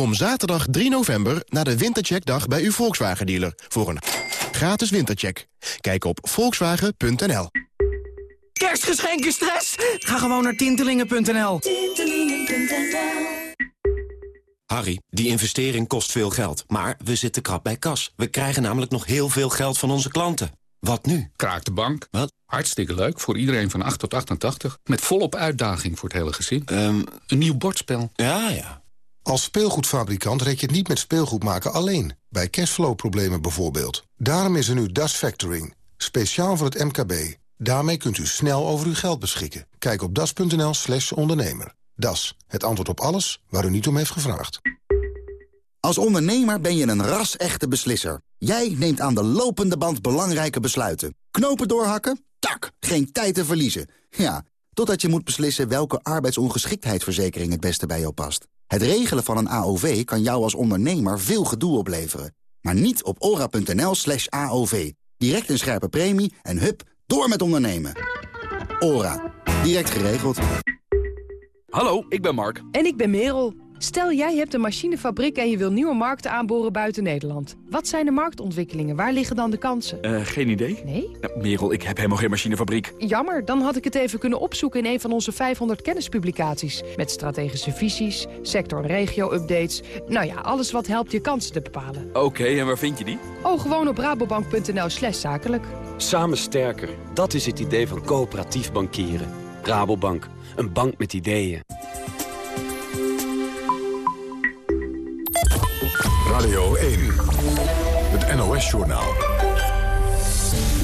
Kom zaterdag 3 november naar de Wintercheckdag bij uw Volkswagen-dealer... voor een gratis wintercheck. Kijk op volkswagen.nl. Kerstgeschenken stress? Ga gewoon naar tintelingen.nl. Harry, die investering kost veel geld, maar we zitten krap bij kas. We krijgen namelijk nog heel veel geld van onze klanten. Wat nu? Kraak de bank. Wat? Hartstikke leuk, voor iedereen van 8 tot 88. Met volop uitdaging voor het hele gezin. Um, een nieuw bordspel. Ja, ja. Als speelgoedfabrikant rek je het niet met speelgoed maken alleen. Bij cashflow-problemen bijvoorbeeld. Daarom is er nu Das Factoring. Speciaal voor het MKB. Daarmee kunt u snel over uw geld beschikken. Kijk op das.nl slash ondernemer. Das, het antwoord op alles waar u niet om heeft gevraagd. Als ondernemer ben je een ras-echte beslisser. Jij neemt aan de lopende band belangrijke besluiten. Knopen doorhakken? Tak, geen tijd te verliezen. Ja, totdat je moet beslissen welke arbeidsongeschiktheidsverzekering het beste bij jou past. Het regelen van een AOV kan jou als ondernemer veel gedoe opleveren. Maar niet op ora.nl slash AOV. Direct een scherpe premie en hup, door met ondernemen. Ora. Direct geregeld. Hallo, ik ben Mark. En ik ben Merel. Stel, jij hebt een machinefabriek en je wil nieuwe markten aanboren buiten Nederland. Wat zijn de marktontwikkelingen? Waar liggen dan de kansen? Uh, geen idee. Nee? Nou, Merel, ik heb helemaal geen machinefabriek. Jammer, dan had ik het even kunnen opzoeken in een van onze 500 kennispublicaties. Met strategische visies, sector- en regio-updates. Nou ja, alles wat helpt je kansen te bepalen. Oké, en waar vind je die? Oh, gewoon op rabobank.nl slash zakelijk. Samen sterker, dat is het idee van coöperatief bankieren. Rabobank, een bank met ideeën. Radio 1, het NOS-journaal.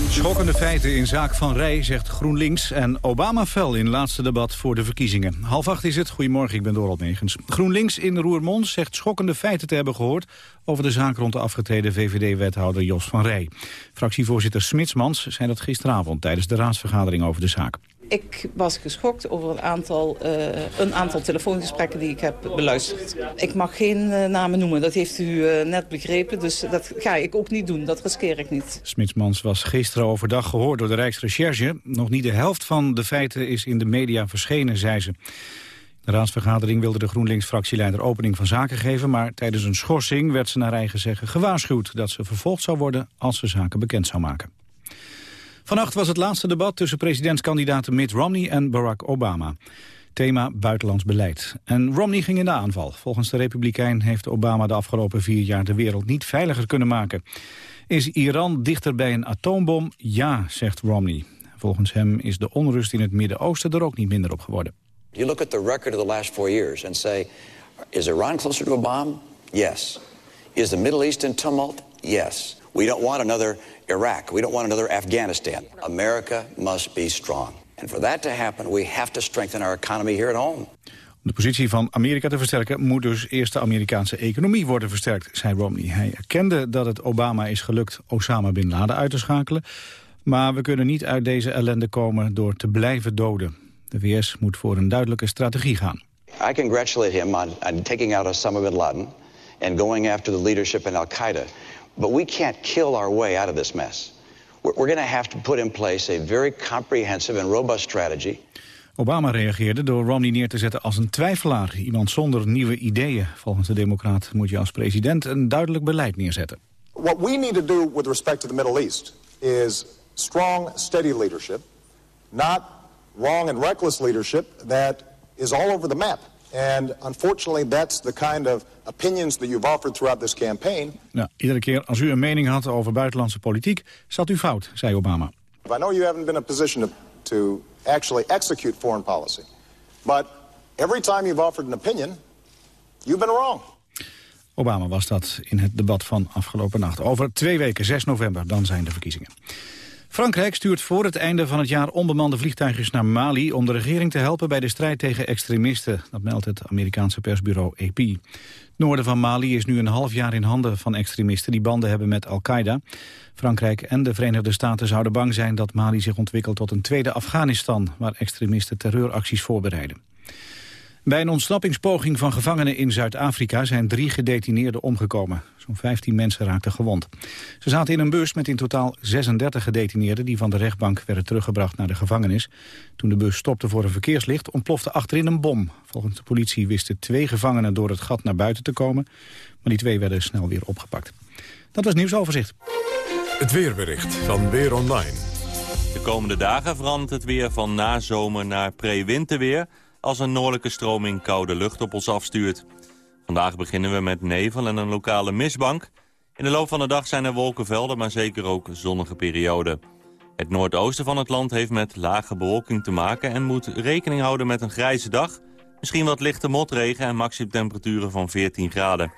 Schokkende feiten in zaak van Rij, zegt GroenLinks. En Obama fel in laatste debat voor de verkiezingen. Half acht is het. Goedemorgen, ik ben Dorald Megens. GroenLinks in Roermond zegt schokkende feiten te hebben gehoord... over de zaak rond de afgetreden VVD-wethouder Jos van Rij. Fractievoorzitter Smitsmans zei dat gisteravond... tijdens de raadsvergadering over de zaak. Ik was geschokt over een aantal, uh, een aantal telefoongesprekken die ik heb beluisterd. Ik mag geen uh, namen noemen, dat heeft u uh, net begrepen. Dus dat ga ik ook niet doen, dat riskeer ik niet. Smitsmans was gisteren overdag gehoord door de Rijksrecherche. Nog niet de helft van de feiten is in de media verschenen, zei ze. De raadsvergadering wilde de GroenLinks-fractieleider opening van zaken geven... maar tijdens een schorsing werd ze naar eigen zeggen gewaarschuwd... dat ze vervolgd zou worden als ze zaken bekend zou maken. Vannacht was het laatste debat tussen presidentskandidaten Mitt Romney en Barack Obama. Thema buitenlands beleid. En Romney ging in de aanval. Volgens de Republikein heeft Obama de afgelopen vier jaar de wereld niet veiliger kunnen maken. Is Iran dichter bij een atoombom? Ja, zegt Romney. Volgens hem is de onrust in het Midden-Oosten er ook niet minder op geworden. You look at the record of the last four years and say, is Iran closer to a bomb? Yes. Is the Middle East in tumult? Yes. We don't want another Iraq. We don't want another Afghanistan. America must be strong. And for that to happen, we have to strengthen our economy here at home. Om de positie van Amerika te versterken moet dus eerst de Amerikaanse economie worden versterkt, zei Romney. Hij erkende dat het Obama is gelukt Osama Bin Laden uit te schakelen. Maar we kunnen niet uit deze ellende komen door te blijven doden. De VS moet voor een duidelijke strategie gaan. I congratulate him on, on taking out Osama Bin Laden and going after the leadership in Al-Qaeda. But we can't kill our way out of this mess. We're going to have to put in place a very comprehensive and robust strategy. Obama reageerde door Romney neer te zetten als een twijfelaar. Iemand zonder nieuwe ideeën. Volgens de democraat moet je als president een duidelijk beleid neerzetten. What we need to do with respect to the Middle East is strong, steady leadership. Not wrong and reckless leadership that is all over the map. And unfortunately, that's the kind of opinions that you've offered throughout this campaign. Ja, iedere keer als u een mening had over buitenlandse politiek, zat u fout, zei Obama. I know you haven't been in a position to, to actually execute foreign policy. But every time you've offered an opinion, you've been wrong. Obama was dat in het debat van afgelopen nacht. Over twee weken, 6 november, dan zijn de verkiezingen. Frankrijk stuurt voor het einde van het jaar onbemande vliegtuigjes naar Mali... om de regering te helpen bij de strijd tegen extremisten. Dat meldt het Amerikaanse persbureau AP. Het noorden van Mali is nu een half jaar in handen van extremisten... die banden hebben met Al-Qaeda. Frankrijk en de Verenigde Staten zouden bang zijn dat Mali zich ontwikkelt tot een tweede Afghanistan... waar extremisten terreuracties voorbereiden. Bij een ontsnappingspoging van gevangenen in Zuid-Afrika zijn drie gedetineerden omgekomen. Zo'n 15 mensen raakten gewond. Ze zaten in een bus met in totaal 36 gedetineerden die van de rechtbank werden teruggebracht naar de gevangenis. Toen de bus stopte voor een verkeerslicht ontplofte achterin een bom. Volgens de politie wisten twee gevangenen door het gat naar buiten te komen. Maar die twee werden snel weer opgepakt. Dat was nieuwsoverzicht. Het weerbericht van Weer Online. De komende dagen verandert het weer van nazomer naar pre-winterweer als een noordelijke stroming koude lucht op ons afstuurt. Vandaag beginnen we met nevel en een lokale mistbank. In de loop van de dag zijn er wolkenvelden, maar zeker ook zonnige perioden. Het noordoosten van het land heeft met lage bewolking te maken... en moet rekening houden met een grijze dag... misschien wat lichte motregen en maximumtemperaturen van 14 graden.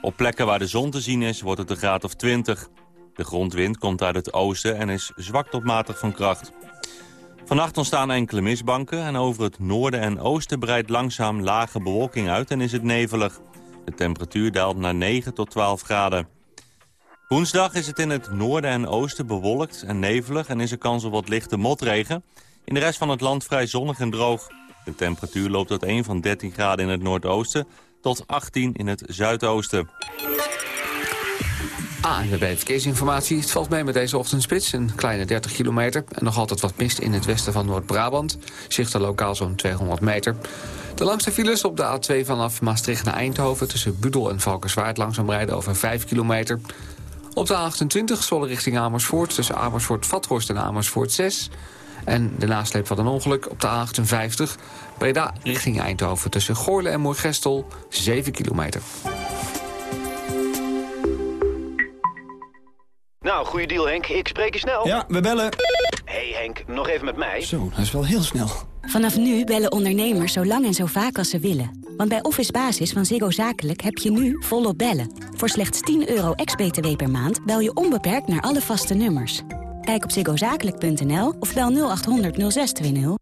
Op plekken waar de zon te zien is, wordt het een graad of 20. De grondwind komt uit het oosten en is zwak tot matig van kracht. Vannacht ontstaan enkele mistbanken en over het noorden en oosten breidt langzaam lage bewolking uit en is het nevelig. De temperatuur daalt naar 9 tot 12 graden. Woensdag is het in het noorden en oosten bewolkt en nevelig en is er kans op wat lichte motregen. In de rest van het land vrij zonnig en droog. De temperatuur loopt uit 1 van 13 graden in het noordoosten tot 18 in het zuidoosten. ANWB Verkeersinformatie. Het valt mee met deze ochtendspits. Een kleine 30 kilometer. En nog altijd wat mist in het westen van Noord-Brabant. Zicht er lokaal zo'n 200 meter. De langste files op de A2 vanaf Maastricht naar Eindhoven... tussen Budel en Valkenswaard langzaam rijden over 5 kilometer. Op de A28 Zwolle richting Amersfoort... tussen Amersfoort-Vathorst en Amersfoort 6... En de nasleep van een ongeluk op de A58. Breda richting Eindhoven tussen Goorle en Moergestel 7 kilometer. Nou, goede deal Henk. Ik spreek je snel. Ja, we bellen. hey Henk, nog even met mij. Zo, dat is wel heel snel. Vanaf nu bellen ondernemers zo lang en zo vaak als ze willen. Want bij Office Basis van Ziggo Zakelijk heb je nu volop bellen. Voor slechts 10 euro ex-BTW per maand bel je onbeperkt naar alle vaste nummers. Kijk op ziggozakelijk.nl of bel 0800 0620.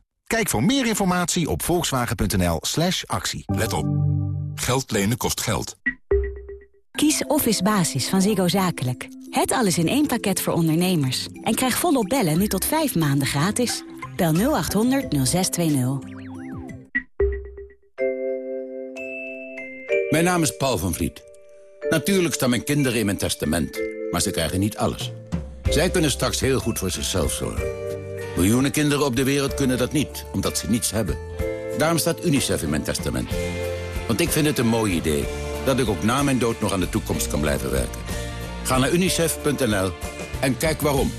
Kijk voor meer informatie op volkswagen.nl slash actie. Let op. Geld lenen kost geld. Kies Office Basis van Ziggo Zakelijk. Het alles in één pakket voor ondernemers. En krijg volop bellen nu tot 5 maanden gratis. Bel 0800 0620. Mijn naam is Paul van Vliet. Natuurlijk staan mijn kinderen in mijn testament, maar ze krijgen niet alles. Zij kunnen straks heel goed voor zichzelf zorgen. Miljoenen kinderen op de wereld kunnen dat niet, omdat ze niets hebben. Daarom staat UNICEF in mijn testament. Want ik vind het een mooi idee dat ik ook na mijn dood nog aan de toekomst kan blijven werken. Ga naar unicef.nl en kijk waarom.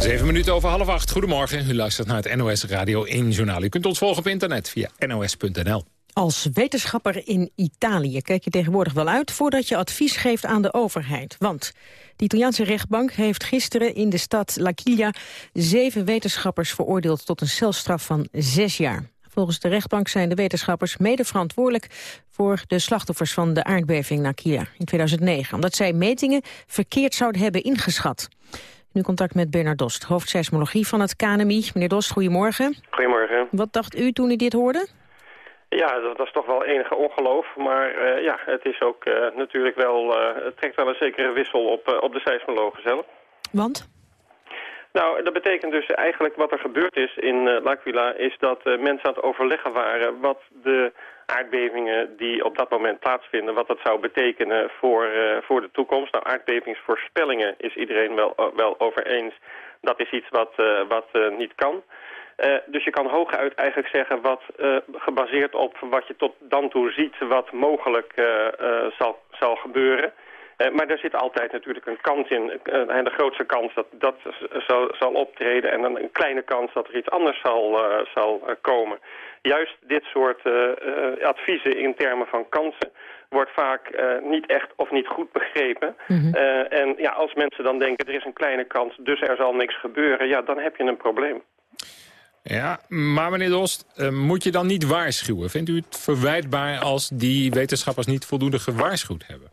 Zeven minuten over half acht. Goedemorgen. U luistert naar het NOS Radio 1 Journaal. U kunt ons volgen op internet via nos.nl. Als wetenschapper in Italië kijk je tegenwoordig wel uit... voordat je advies geeft aan de overheid. Want de Italiaanse rechtbank heeft gisteren in de stad L'Aquila... zeven wetenschappers veroordeeld tot een celstraf van zes jaar. Volgens de rechtbank zijn de wetenschappers mede verantwoordelijk... voor de slachtoffers van de aardbeving in L'Aquila in 2009. Omdat zij metingen verkeerd zouden hebben ingeschat. Nu contact met Bernard Dost, hoofdseismologie van het KNMI. Meneer Dost, goedemorgen. Goedemorgen. Wat dacht u toen u dit hoorde? Ja, dat, is toch wel enige ongeloof. Maar uh, ja, het is ook uh, natuurlijk wel, uh, het trekt wel een zekere wissel op, op de seismologen zelf. Want? Nou, dat betekent dus eigenlijk wat er gebeurd is in L'Aquila... is dat mensen aan het overleggen waren wat de aardbevingen die op dat moment plaatsvinden... wat dat zou betekenen voor, voor de toekomst. Nou, aardbevingsvoorspellingen is iedereen wel, wel over eens. Dat is iets wat, wat niet kan. Dus je kan hooguit eigenlijk zeggen wat gebaseerd op wat je tot dan toe ziet... wat mogelijk zal, zal gebeuren... Maar er zit altijd natuurlijk een kans in. En de grootste kans dat dat zal, zal optreden. En dan een kleine kans dat er iets anders zal, zal komen. Juist dit soort adviezen in termen van kansen wordt vaak niet echt of niet goed begrepen. Mm -hmm. en ja, als mensen dan denken er is een kleine kans, dus er zal niks gebeuren. Ja, dan heb je een probleem. Ja, maar meneer Dost, moet je dan niet waarschuwen? Vindt u het verwijtbaar als die wetenschappers niet voldoende gewaarschuwd hebben?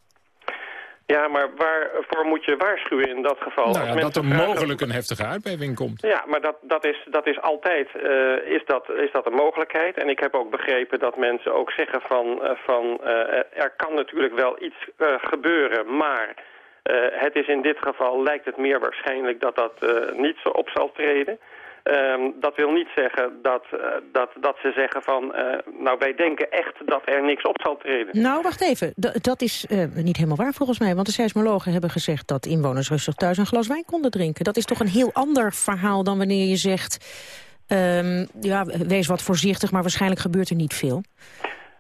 Ja, maar waarvoor moet je waarschuwen in dat geval? Nou ja, dat er mogelijk een heftige aardbeving komt. Ja, maar dat, dat, is, dat is altijd uh, is dat, is dat een mogelijkheid. En ik heb ook begrepen dat mensen ook zeggen van... Uh, van uh, er kan natuurlijk wel iets gebeuren, maar... het is in dit geval, lijkt het meer waarschijnlijk dat dat niet zo op zal treden. Um, dat wil niet zeggen dat, uh, dat, dat ze zeggen van... Uh, nou, wij denken echt dat er niks op zal treden. Nou, wacht even. Dat is uh, niet helemaal waar volgens mij. Want de seismologen hebben gezegd dat inwoners rustig thuis een glas wijn konden drinken. Dat is toch een heel ander verhaal dan wanneer je zegt... Um, ja, wees wat voorzichtig, maar waarschijnlijk gebeurt er niet veel.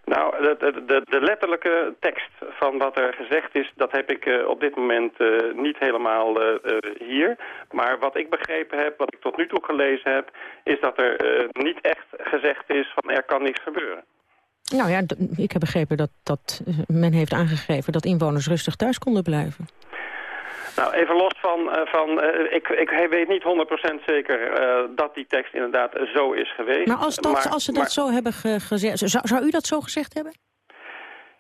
Nou, de, de, de, letterlijke tekst van wat er gezegd is, dat heb ik eh, op dit moment eh, niet helemaal eh, hier. Maar wat ik begrepen heb, wat ik tot nu toe gelezen heb, is dat er niet echt gezegd is van er kan niks gebeuren. Nou ja, ik heb begrepen dat, dat men heeft aangegeven dat inwoners rustig thuis konden blijven. Nou, even los van, eh, van eh, ik, ik weet niet 100% zeker eh, dat die tekst inderdaad zo is geweest. Maar als, dat, als ze dat maar- zo hebben ge- gezegd, zou, zou u dat zo gezegd hebben?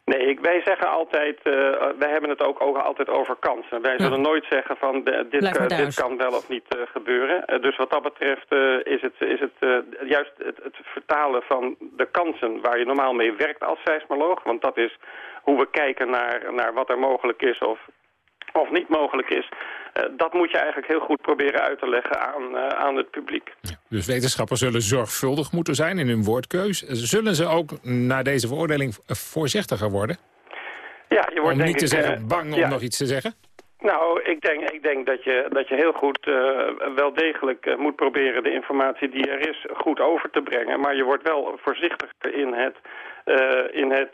Nee, ik, wij zeggen altijd, wij hebben het ook, ook altijd over kansen. Wij zullen nooit zeggen van de- dit, dit kan wel of niet gebeuren. Dus wat dat betreft is het, is het juist het, het vertalen van de kansen waar je normaal mee werkt als seismoloog. Want dat is hoe we kijken naar, naar wat er mogelijk is of, of niet mogelijk is. Eh, dat moet je eigenlijk heel goed proberen uit te leggen aan, eh, aan het publiek. Dus wetenschappers zullen zorgvuldig moeten zijn in hun woordkeus. Zullen ze ook na deze veroordeling voorzichtiger worden? Ja, je wordt om denk niet te zeggen eh, bang om ja. nog iets te zeggen? Nou, ik denk, ik denk dat, je, dat je heel goed, wel degelijk moet proberen de informatie die er is goed over te brengen. Maar je wordt wel voorzichtiger in het, in het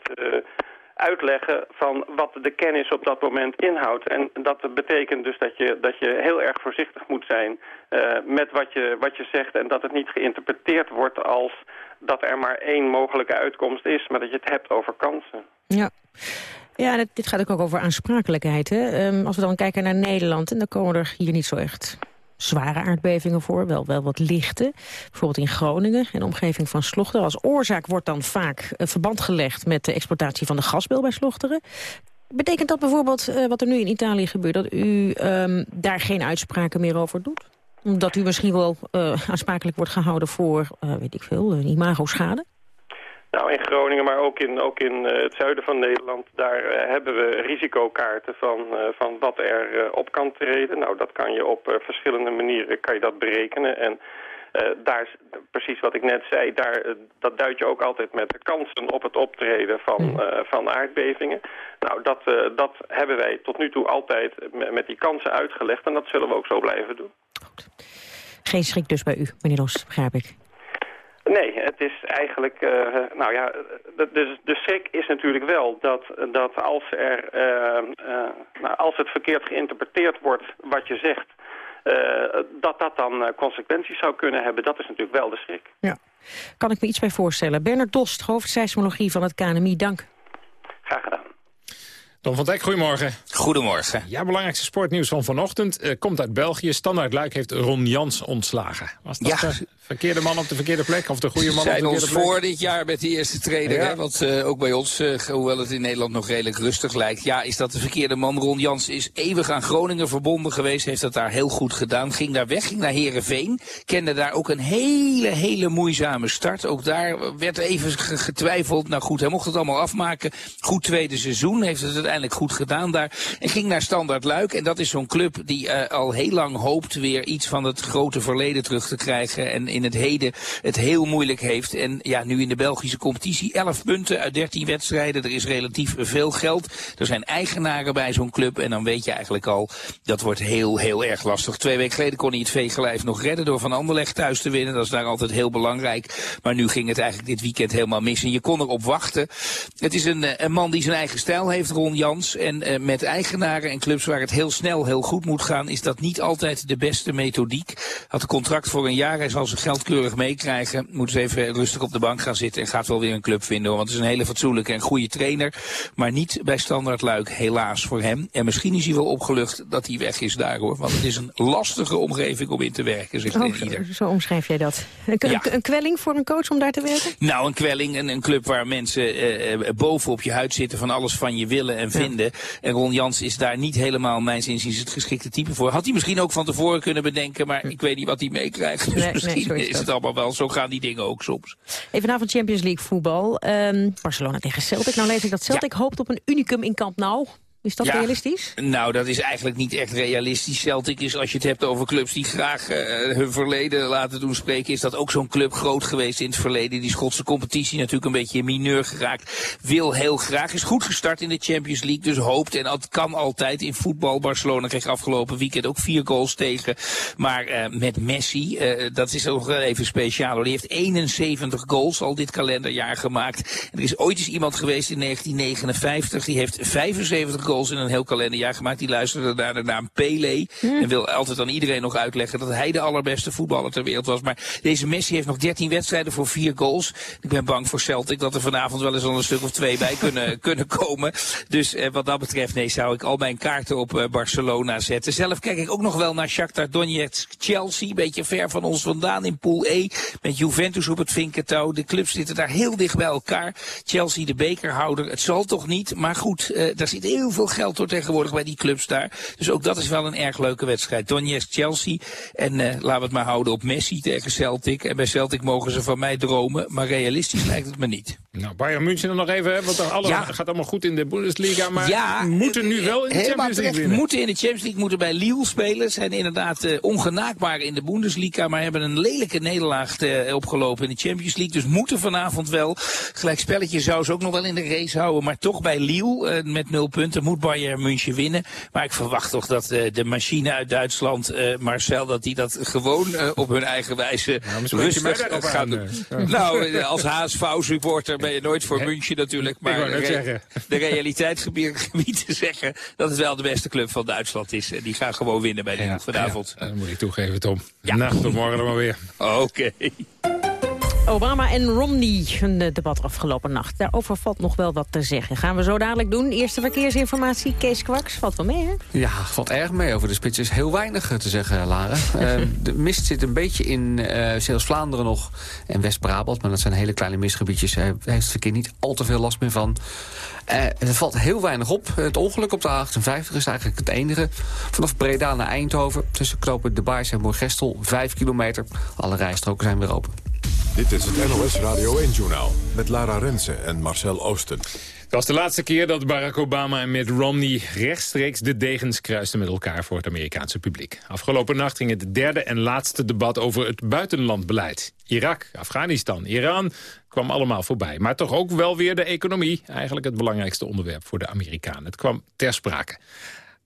uitleggen van wat de kennis op dat moment inhoudt. En dat betekent dus dat je, dat je heel erg voorzichtig moet zijn eh, met wat je, wat je zegt. En dat het niet geïnterpreteerd wordt als dat er maar één mogelijke uitkomst is, maar dat je het hebt over kansen. Ja. Ja, dit gaat ook over aansprakelijkheid. Hè? Ehm, als we dan kijken naar Nederland, en dan komen er hier niet zo echt zware aardbevingen voor, wel, wel wat lichte. Bijvoorbeeld in Groningen, in de omgeving van Slochteren. Als oorzaak wordt dan vaak eh, verband gelegd met de exploitatie van de gasbel bij Slochteren. Betekent dat bijvoorbeeld, eh, wat er nu in Italië gebeurt, dat u ehm, daar geen uitspraken meer over doet? Omdat u misschien wel eh, aansprakelijk wordt gehouden voor, weet ik veel, imago-schade? Nou, in Groningen, maar ook in, ook in eh, het zuiden van Nederland... daar eh, hebben we risicokaarten van, eh, van wat er op kan treden. Nou, dat kan je op verschillende manieren kan je dat berekenen. En daar precies wat ik net zei, daar, dat duid je ook altijd met de kansen op het optreden van, eh, van aardbevingen. Nou, dat, dat hebben wij tot nu toe altijd met, die kansen uitgelegd... en dat zullen we ook zo blijven doen. Geen schrik dus bij u, meneer Los, begrijp ik. Nee, het is eigenlijk, eh, nou ja, de, de, schrik is natuurlijk wel dat, dat als, er, eh, eh, nou, als het verkeerd geïnterpreteerd wordt wat je zegt, dat dat dan consequenties zou kunnen hebben. Dat is natuurlijk wel de schrik. Ja. Kan ik me iets bij voorstellen. Bernard Dost, hoofdseismologie van het KNMI, dank. Graag gedaan. Don van Dijk, goedemorgen. Goedemorgen. Ja, belangrijkste sportnieuws van vanochtend eh, komt uit België. Standaard Luik heeft Ron Jans ontslagen. Was dat Ja. de verkeerde man op de verkeerde plek? Of de goede man op zijn de ons verkeerde plek? voor dit jaar met de eerste trainer. Ja. Hè? Want eh, ook bij ons, eh, hoewel het in Nederland nog redelijk rustig lijkt... ja, is dat de verkeerde man. Ron Jans is eeuwig aan Groningen verbonden geweest. Heeft dat daar heel goed gedaan. Ging daar weg, ging naar Herenveen. Kende daar ook een hele, hele moeizame start. Ook daar werd even ge- getwijfeld. Nou goed, hij mocht het allemaal afmaken. Goed tweede seizoen, heeft het uiteindelijk goed gedaan daar. En ging naar Standard Luik. En dat is zo'n club die eh, al heel lang hoopt weer iets van het grote verleden terug te krijgen. En in het heden het heel moeilijk heeft. En ja, nu in de Belgische competitie 11 punten uit 13 wedstrijden. Er is relatief veel geld. Er zijn eigenaren bij zo'n club. En dan weet je eigenlijk al, dat wordt heel, heel erg lastig. Twee weken geleden kon hij het veegelijf nog redden door Van Anderlecht thuis te winnen. Dat is daar altijd heel belangrijk. Maar nu ging het eigenlijk dit weekend helemaal mis. En je kon erop wachten. Het is een, eh, een man die zijn eigen stijl heeft, Ron Jans. En eh, met eigenaren en clubs waar het heel snel, heel goed moet gaan, is dat niet altijd de beste methodiek. Had een contract voor een jaar, hij zal zijn geld keurig meekrijgen. Moet eens even rustig op de bank gaan zitten en gaat wel weer een club vinden. hoor. Want het is een hele fatsoenlijke en goede trainer. Maar niet bij Standard Luik, helaas voor hem. En misschien is hij wel opgelucht dat hij weg is daar hoor. Want het is een lastige omgeving om in te werken, zegt Oh, ieder. zo omschrijf jij dat. Een, een- Ja. een kwelling voor een coach om daar te werken? Nou, een kwelling, een, een club waar mensen eh, eh, boven op je huid zitten van alles van je willen en vinden. En Ron Jans is daar niet helemaal, mijn inziens, het geschikte type voor. Had hij misschien ook van tevoren kunnen bedenken, maar ik weet niet wat hij meekrijgt. Dus Nee, misschien is is, het allemaal wel, zo gaan die dingen ook soms. Even vanavond Champions League voetbal. Ehm, Barcelona tegen Celtic. Nou lees ik dat Celtic hoopt op een unicum in Camp Nou. Is dat Ja. realistisch? Nou, dat is eigenlijk niet echt realistisch. Celtic is, als je het hebt over clubs die graag eh, hun verleden laten doen spreken, is dat ook zo'n club groot geweest in het verleden. Die Schotse competitie natuurlijk een beetje in mineur geraakt. Wil heel graag, is goed gestart in de Champions League, dus hoopt. En dat kan altijd in voetbal. Barcelona kreeg afgelopen weekend ook vier goals tegen. Maar eh, met Messi, eh, dat is ook wel even speciaal. Die heeft 71 goals al dit kalenderjaar gemaakt. En er is ooit eens iemand geweest in 1959, die heeft 75 goals in een heel kalenderjaar gemaakt. Die luisterde naar de naam Pele. En wil altijd aan iedereen nog uitleggen dat hij de allerbeste voetballer ter wereld was. Maar deze Messi heeft nog 13 wedstrijden voor vier goals. Ik ben bang voor Celtic dat er vanavond wel eens al een stuk of twee bij kunnen, kunnen komen. Dus eh, wat dat betreft, nee, zou ik al mijn kaarten op eh, Barcelona zetten. Zelf kijk ik ook nog wel naar Shakhtar Donetsk, Chelsea. Een beetje ver van ons vandaan in Pool E. Met Juventus op het vinkentouw. De clubs zitten daar heel dicht bij elkaar. Chelsea de bekerhouder. Het zal toch niet. Maar goed, eh, daar zit heel veel geld door tegenwoordig bij die clubs daar. Dus ook dat is wel een erg leuke wedstrijd. Donetsk-Chelsea. En eh, laten we het maar houden op Messi tegen Celtic. En bij Celtic mogen ze van mij dromen. Maar realistisch lijkt het me niet. Nou, Bayern München dan nog even, hè, want er alle, Ja. gaat allemaal goed in de Bundesliga. Maar Ja, moeten nu wel in de Champions League winnen. Moeten in de Champions League, moeten bij Lille spelen. Zijn inderdaad eh, ongenaakbaar in de Bundesliga, maar hebben een lelijke nederlaag eh, opgelopen in de Champions League. Dus moeten vanavond wel. Gelijk spelletje zou ze ook nog wel in de race houden, maar toch bij Lille met nul punten moet Bayern München winnen. Maar ik verwacht toch dat eh, de machine uit Duitsland, eh, Marcel, dat die dat gewoon eh, op hun eigen wijze mij rustig gaan doen. Nou, als HSV-supporter ben je nooit voor München natuurlijk, maar de, re- zeggen. de realiteit gebied gebied te zeggen dat het wel de beste club van Duitsland is. En die gaan gewoon winnen bij Lille vanavond. Ja, dat moet ik toegeven, Tom. Ja. Nou, tot morgen dan maar weer. Oké. Obama en Romney, een eh, debat afgelopen nacht. Daarover valt nog wel wat te zeggen. Gaan we zo dadelijk doen. Eerste verkeersinformatie, Kees Kwaks. Valt wel mee, hè? Ja, valt erg mee. Over de spits is heel weinig eh, te zeggen, Lara. Eh, de mist zit een beetje in eh Zeeuws-Vlaanderen nog en West-Brabant. Maar dat zijn hele kleine mistgebiedjes. Daar heeft het verkeer niet al te veel last meer van. Eh, er valt heel weinig op. Het ongeluk op de A58 is eigenlijk het enige. Vanaf Breda naar Eindhoven. Tussen knopen De Baars en Moergestel. 5 kilometer. Alle rijstroken zijn weer open. Dit is het NOS Radio 1-journaal met Lara Rensen en Marcel Oosten. Het was de laatste keer dat Barack Obama en Mitt Romney rechtstreeks de degens kruisten met elkaar voor het Amerikaanse publiek. Afgelopen nacht ging het derde en laatste debat over het buitenlandbeleid. Irak, Afghanistan, Iran kwam allemaal voorbij. Maar toch ook wel weer de economie, eigenlijk het belangrijkste onderwerp voor de Amerikanen. Het kwam ter sprake.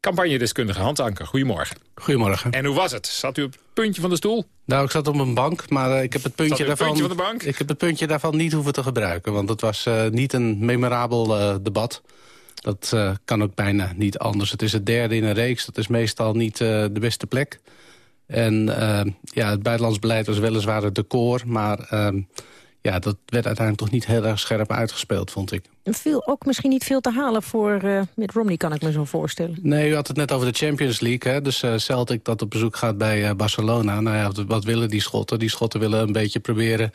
Campagnedeskundige Hans Anker, goedemorgen. Goedemorgen. En hoe was het? Zat u op het puntje van de stoel? Nou, ik zat op een bank, maar eh, ik heb het puntje daarvan. puntje van de bank? Ik heb het puntje daarvan niet hoeven te gebruiken, want het was eh, niet een memorabel eh, debat. Dat kan ook bijna niet anders. Het is het derde in een reeks. Dat is meestal niet de beste plek. En ja, het buitenlands beleid was weliswaar het decor, maar ehm, ja, dat werd uiteindelijk toch niet heel erg scherp uitgespeeld, vond ik. Viel ook misschien niet veel te halen voor eh Mitt Romney, kan ik me zo voorstellen. Nee, u had het net over de Champions League. Hè? Dus eh Celtic dat op bezoek gaat bij eh, Barcelona. Nou ja, wat, willen die Schotten? Die Schotten willen een beetje proberen...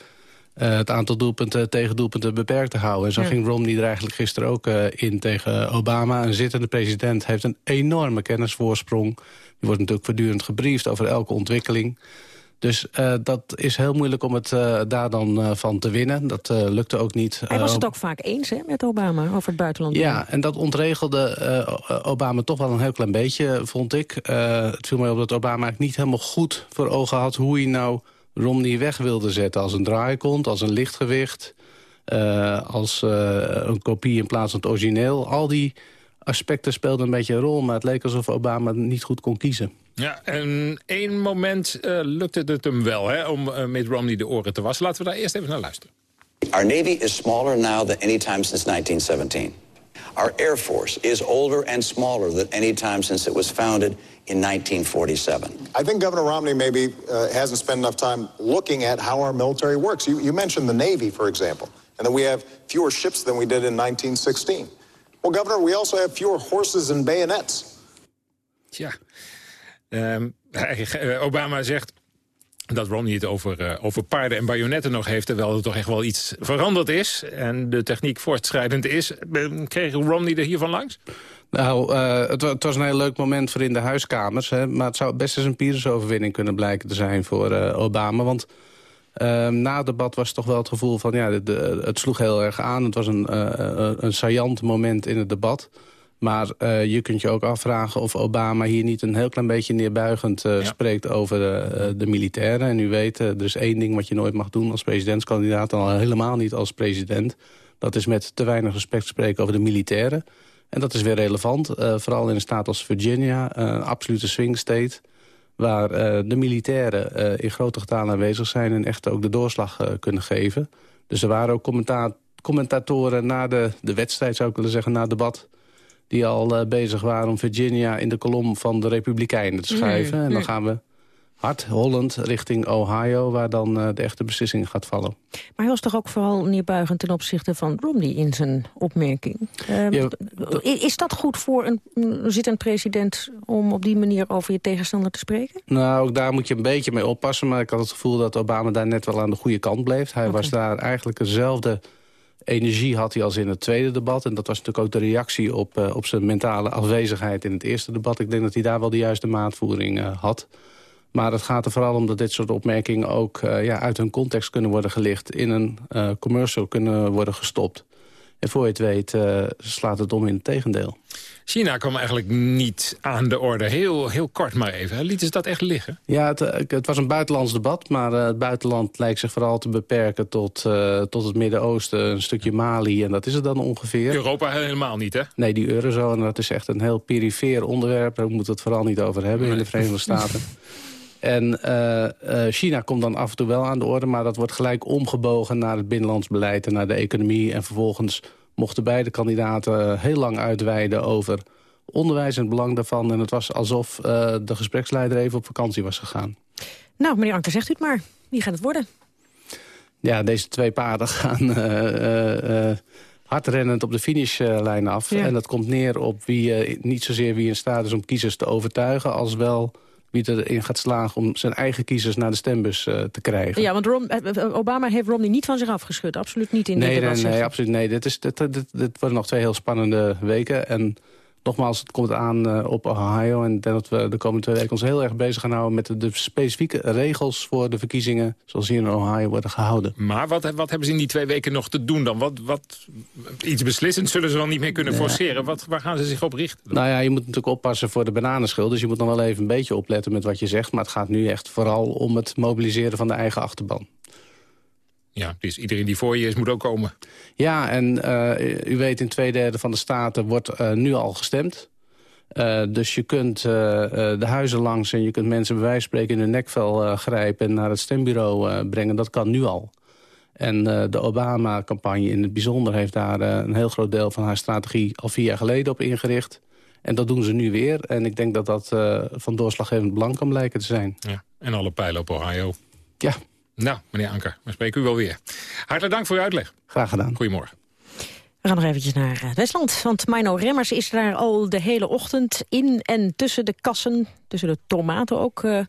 het aantal doelpunten tegen doelpunten beperkt te houden. En zo Ja. ging Romney er eigenlijk gisteren ook in tegen Obama. Een zittende president heeft een enorme kennisvoorsprong. Die wordt natuurlijk voortdurend gebriefd over elke ontwikkeling. Dus eh, dat is heel moeilijk om het eh, daar dan eh, van te winnen. Dat lukte ook niet. Hij was het ook vaak eens hè, met Obama over het buitenland. ja, en dat ontregelde Obama toch wel een heel klein beetje, vond ik. Het viel mij op dat Obama niet helemaal goed voor ogen had... hoe hij nou Romney weg wilde zetten als een draaikont, als een lichtgewicht... als een kopie in plaats van het origineel. Al die aspecten speelden een beetje een rol... maar het leek alsof Obama niet goed kon kiezen. Ja, en één moment eh, lukte het hem wel hè, om eh, Mitt Romney de oren te wassen. Laten we daar eerst even naar luisteren. Our Navy is smaller now than any time since 1917. Our Air Force is older and smaller than any time since it was founded in 1947. I think Governor Romney maybe uh, hasn't spent enough time looking at how our military works. You, you mentioned the Navy, for example, and that we have fewer ships than we did in 1916. Well, Governor, we also have fewer horses and bayonets. Tja, Ehm, eh, Obama zegt dat Romney het over, eh, over paarden en bajonetten nog heeft... terwijl er toch echt wel iets veranderd is en de techniek voortschrijdend is. Eh, Kreeg Romney er hiervan langs? Nou, eh, het, wa- het was een heel leuk moment voor in de huiskamers. Hè, maar het zou best eens een Pyrrhus-overwinning kunnen blijken te zijn voor Obama. Want na het debat was toch wel het gevoel van... ja, de, de- het sloeg heel erg aan. Het was een, eh, eh, een saillant moment in het debat. Maar uh, je kunt je ook afvragen of Obama hier niet een heel klein beetje neerbuigend uh, ja. spreekt over de, de, militairen. En u weet, er is één ding wat je nooit mag doen als presidentskandidaat... en al helemaal niet als president. Dat is met te weinig respect spreken over de militairen. En dat is weer relevant, vooral in een staat als Virginia, een absolute swing state waar uh, de militairen uh, in grote getalen aanwezig zijn... en echt ook de doorslag uh, kunnen geven. Dus er waren ook commenta commentatoren na de, de wedstrijd, zou ik willen zeggen, na het debat... die al bezig waren om Virginia in de kolom van de Republikeinen te schuiven. Mm, en dan gaan we hard Holland richting Ohio... waar dan uh, de echte beslissing gaat vallen. Maar hij was toch ook vooral neerbuigend ten opzichte van Romney in zijn opmerking. Ja, is dat goed voor een, een zittend president om op die manier over je tegenstander te spreken? Nou, ook daar moet je een beetje mee oppassen. Maar ik had het gevoel dat Obama daar net wel aan de goede kant bleef. Hij okay. was daar eigenlijk dezelfde energie had hij als in het tweede debat. En dat was natuurlijk ook de reactie op, uh, op zijn mentale afwezigheid in het eerste debat. Ik denk dat hij daar wel de juiste maatvoering uh, had. Maar het gaat er vooral om dat dit soort opmerkingen ook uh, ja, uit hun context kunnen worden gelicht. In een uh, commercial kunnen worden gestopt. En voor je het weet uh, slaat het om in het tegendeel. China kwam eigenlijk niet aan de orde. Heel, heel kort maar even. Lieten ze dat echt liggen? Ja, het, het was een buitenlands debat. Maar het buitenland lijkt zich vooral te beperken tot, tot het Midden-Oosten. Een stukje Mali en dat is het dan ongeveer. Europa helemaal niet, hè? Nee, die eurozone, dat is echt een heel perifeer onderwerp. Daar moeten we het vooral niet over hebben nee. in de Verenigde Staten. En uh, uh, China komt dan af en toe wel aan de orde... maar dat wordt gelijk omgebogen naar het binnenlands beleid en naar de economie. En vervolgens mochten beide kandidaten heel lang uitweiden over onderwijs en het belang daarvan. En het was alsof uh, de gespreksleider even op vakantie was gegaan. Nou, meneer Anker, zegt u het maar. Wie gaat het worden? Ja, deze twee paarden gaan hardrennend op de finishlijn af. Ja. En dat komt neer op wie, niet zozeer wie in staat is om kiezers te overtuigen... als wel wie erin gaat slagen om zijn eigen kiezers naar de stembus uh, te krijgen. Ja, want Rom, Obama heeft Romney niet van zich afgeschud. Absoluut niet in nee, dit nee, debat. Nee, absoluut nee. Dit, is, dit, dit, dit worden nog twee heel spannende weken. En nogmaals, het komt aan uh, op Ohio. En ik denk dat we de komende twee weken ons heel erg bezig gaan houden... met de, de, specifieke regels voor de verkiezingen... zoals hier in Ohio worden gehouden. Maar wat, wat hebben ze in die twee weken nog te doen dan? Wat, wat, iets beslissends zullen ze dan niet meer kunnen forceren? Wat, waar gaan ze zich op richten? Nou ja, je moet natuurlijk oppassen voor de bananenschil. Dus je moet dan wel even een beetje opletten met wat je zegt. Maar het gaat nu echt vooral om het mobiliseren van de eigen achterban. Ja, dus iedereen die voor je is moet ook komen. Ja, en uh, u weet in twee derde van de staten wordt uh, nu al gestemd. Uh, dus je kunt de huizen langs en je kunt mensen bij wijze van spreken in hun nekvel grijpen... en naar het stembureau brengen. Dat kan nu al. En de Obama-campagne in het bijzonder heeft daar een heel groot deel van haar strategie... al vier jaar geleden op ingericht. En dat doen ze nu weer. En ik denk dat dat van doorslaggevend belang kan blijken te zijn. Ja, en alle pijlen op Ohio. Ja, nou, meneer Anker, we spreken u wel weer. Hartelijk dank voor uw uitleg. Graag gedaan. Goedemorgen. We gaan nog eventjes naar het Westland, want Mino Remmers is daar al de hele ochtend in en tussen de kassen, tussen de tomaten ook. Uh,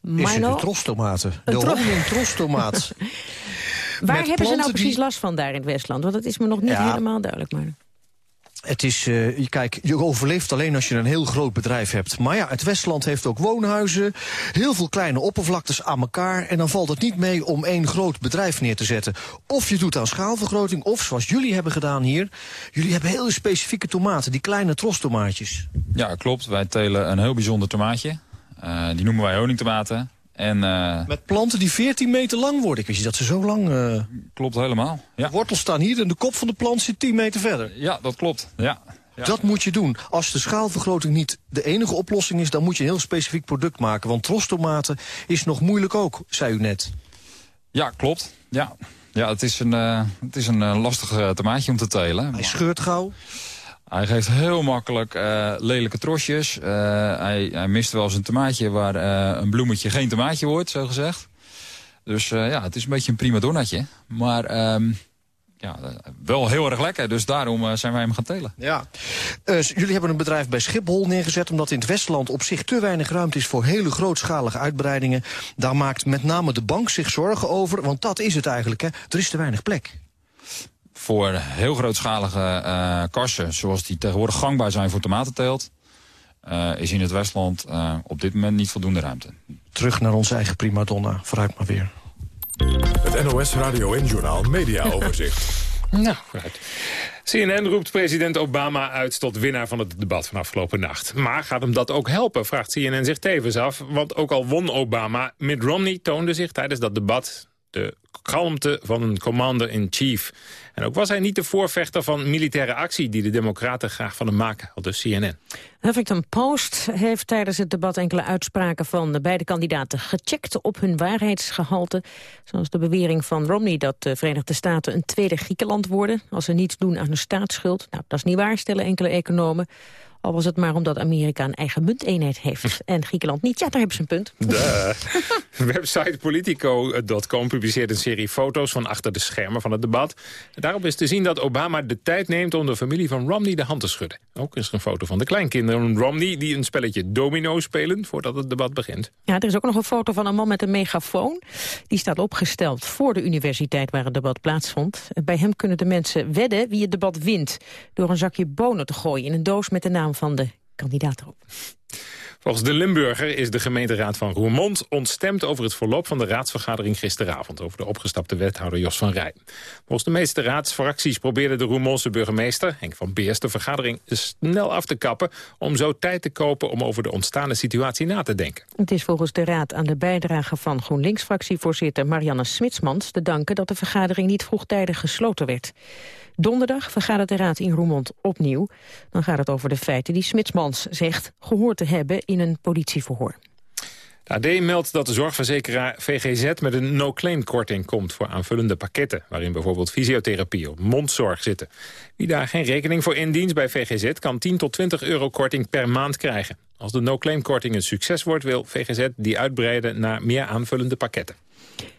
Mino. de trostomaten, de tro honning trostomaat. Waar hebben ze nou precies die... last van daar in het Westland? Want dat is me nog niet ja. helemaal duidelijk. Maar... Het is, uh, kijk, je overleeft alleen als je een heel groot bedrijf hebt. Maar ja, het Westland heeft ook woonhuizen, heel veel kleine oppervlaktes aan elkaar. En dan valt het niet mee om één groot bedrijf neer te zetten. Of je doet aan schaalvergroting, of zoals jullie hebben gedaan hier. Jullie hebben heel specifieke tomaten, die kleine trostomaatjes. Ja, klopt. Wij telen een heel bijzonder tomaatje. Uh, die noemen wij honingtomaten. En, uh, Met planten die 14 meter lang worden. Ik wist niet dat ze zo lang... Uh... Klopt helemaal, ja. De wortels staan hier en de kop van de plant zit 10 meter verder. Ja, dat klopt, ja. ja. Dat moet je doen. Als de schaalvergroting niet de enige oplossing is... dan moet je een heel specifiek product maken. Want trostomaten is nog moeilijk ook, zei u net. Ja, klopt. Ja, ja het is een, uh, het is een lastig tomaatje om te telen. Hij scheurt gauw. Hij geeft heel makkelijk uh, lelijke trosjes. Uh, hij, hij, mist wel eens een tomaatje waar uh, een bloemetje geen tomaatje wordt, zo gezegd. Dus ja, het is een beetje een prima donnetje. Maar um, ja, wel heel erg lekker, dus daarom zijn wij hem gaan telen. Ja. jullie hebben een bedrijf bij Schiphol neergezet... omdat in het Westland op zich te weinig ruimte is voor hele grootschalige uitbreidingen. Daar maakt met name de bank zich zorgen over, want dat is het eigenlijk. Hè. Er is te weinig plek voor heel grootschalige uh, kassen, zoals die tegenwoordig gangbaar zijn voor tomatenteelt, uh, is in het Westland uh, op dit moment niet voldoende ruimte. Terug naar onze eigen primadonna, vooruit maar weer. Het NOS Radio en Journaal Media Overzicht. Nou, vooruit. CNN roept president Obama uit tot winnaar van het debat van afgelopen nacht. Maar gaat hem dat ook helpen, vraagt CNN zich tevens af. Want ook al won Obama, Mitt Romney toonde zich tijdens dat debat... de kalmte van een commander-in-chief. En ook was hij niet de voorvechter van militaire actie... die de democraten graag van hem maken, al dus CNN. Huffington Post heeft tijdens het debat enkele uitspraken van de beide kandidaten gecheckt op hun waarheidsgehalte. Zoals de bewering van Romney dat de Verenigde Staten een tweede Griekenland worden als ze niets doen aan hun staatsschuld. Nou, dat is niet waar, stellen enkele economen. Al was het maar omdat Amerika een eigen munteenheid heeft en Griekenland niet. Ja, daar hebben ze een punt. De website Politico.com publiceert een serie foto's van achter de schermen van het debat. Daarop is te zien dat Obama de tijd neemt om de familie van Romney de hand te schudden. Ook is er een foto van de kleinkinderen Romney die een spelletje domino spelen voordat het debat begint. Ja, er is ook nog een foto van een man met een megafoon. Die staat opgesteld voor de universiteit waar het debat plaatsvond. Bij hem kunnen de mensen wedden wie het debat wint door een zakje bonen te gooien in een doos met de naam van de kandidaat erop. Volgens de Limburger is de gemeenteraad van Roermond ontstemd over het verloop van de raadsvergadering gisteravond over de opgestapte wethouder Jos van Rij. Volgens de meeste raadsfracties probeerde de Roermondse burgemeester Henk van Beers de vergadering snel af te kappen om zo tijd te kopen om over de ontstaande situatie na te denken. Het is volgens de raad aan de bijdrage van GroenLinks-fractievoorzitter Marianne Smitsmans te danken dat de vergadering niet vroegtijdig gesloten werd. Donderdag vergadert de Raad in Roermond opnieuw. Dan gaat het over de feiten die Smitsmans zegt gehoord te hebben in een politieverhoor. De AD meldt dat de zorgverzekeraar VGZ met een no-claim-korting komt voor aanvullende pakketten, waarin bijvoorbeeld fysiotherapie of mondzorg zitten. Wie daar geen rekening voor indient bij VGZ kan 10 tot 20 euro korting per maand krijgen. Als de no-claim-korting een succes wordt, wil VGZ die uitbreiden naar meer aanvullende pakketten.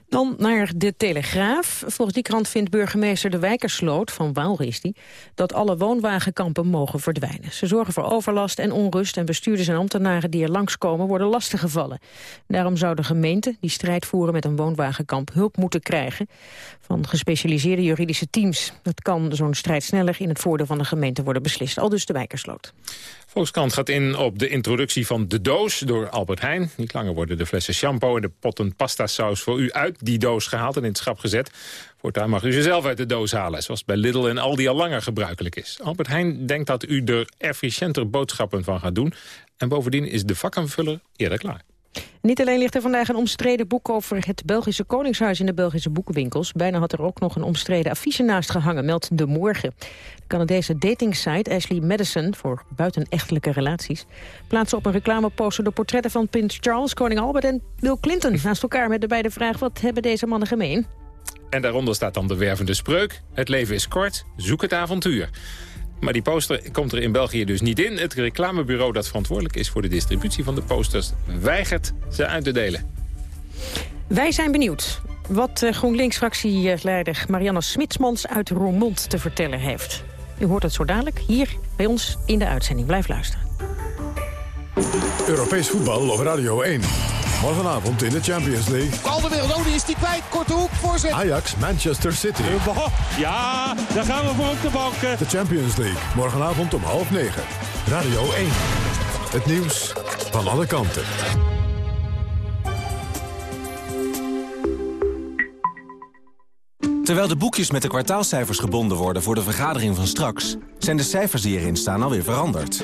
Dan naar de Telegraaf. Volgens die krant vindt burgemeester De Wijkersloot, van Waal is die, dat alle woonwagenkampen mogen verdwijnen. Ze zorgen voor overlast en onrust en bestuurders en ambtenaren die er langskomen worden lastiggevallen. Daarom zou de gemeente, die strijd voeren met een woonwagenkamp, hulp moeten krijgen van gespecialiseerde juridische teams. Dat kan zo'n strijd sneller in het voordeel van de gemeente worden beslist. Al dus De Wijkersloot. Volkskrant gaat in op de introductie van de doos door Albert Heijn. Niet langer worden de flessen shampoo en de potten pastasaus voor u uit die doos gehaald en in het schap gezet. Voortaan mag u ze zelf uit de doos halen, zoals bij Lidl en Aldi al langer gebruikelijk is. Albert Heijn denkt dat u er efficiënter boodschappen van gaat doen. En bovendien is de vakkenvuller eerder klaar. Niet alleen ligt er vandaag een omstreden boek over het Belgische Koningshuis in de Belgische boekenwinkels. Bijna had er ook nog een omstreden affiche naast gehangen, meldt De Morgen. De Canadese datingsite Ashley Madison, voor buitenechtelijke relaties, plaatst op een reclameposter de portretten van Prins Charles, koning Albert en Bill Clinton naast elkaar met de beide vraag wat hebben deze mannen gemeen? En daaronder staat dan de wervende spreuk. Het leven is kort, zoek het avontuur. Maar die poster komt er in België dus niet in. Het reclamebureau dat verantwoordelijk is voor de distributie van de posters... weigert ze uit te delen. Wij zijn benieuwd wat eh, GroenLinks-fractieleider Marianne Smitsmans uit Roermond te vertellen heeft. U hoort het zo dadelijk hier bij ons in de uitzending. Blijf luisteren. Europees voetbal op Radio 1. Morgenavond in de Champions League. Al de wereld, oh, die is die kwijt. Korte hoek, voorzet. Ajax, Manchester City. Ja, daar gaan we voor op de bank. De Champions League, morgenavond om half negen. Radio 1. Het nieuws van alle kanten. Terwijl de boekjes met de kwartaalcijfers gebonden worden voor de vergadering van straks... zijn de cijfers die erin staan alweer veranderd.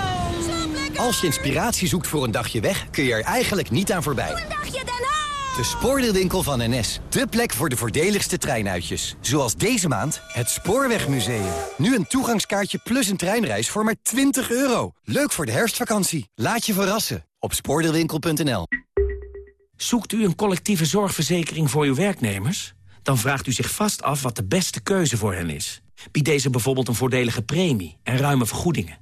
Als je inspiratie zoekt voor een dagje weg, kun je er eigenlijk niet aan voorbij. De spoordeelwinkel van NS. De plek voor de voordeligste treinuitjes. Zoals deze maand het Spoorwegmuseum. Nu een toegangskaartje plus een treinreis voor maar 20 euro. Leuk voor de herfstvakantie. Laat je verrassen op spoordeelwinkel.nl. Zoekt u een collectieve zorgverzekering voor uw werknemers? Dan vraagt u zich vast af wat de beste keuze voor hen is. Biedt deze bijvoorbeeld een voordelige premie en ruime vergoedingen?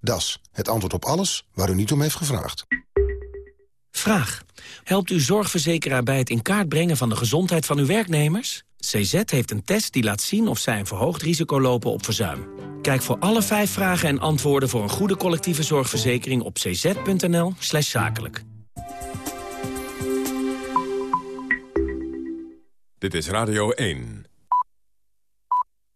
Das, het antwoord op alles waar u niet om heeft gevraagd. Vraag. Helpt uw zorgverzekeraar bij het in kaart brengen van de gezondheid van uw werknemers? CZ heeft een test die laat zien of zij een verhoogd risico lopen op verzuim. Kijk voor alle vijf vragen en antwoorden voor een goede collectieve zorgverzekering op cz.nl slash zakelijk. Dit is Radio 1.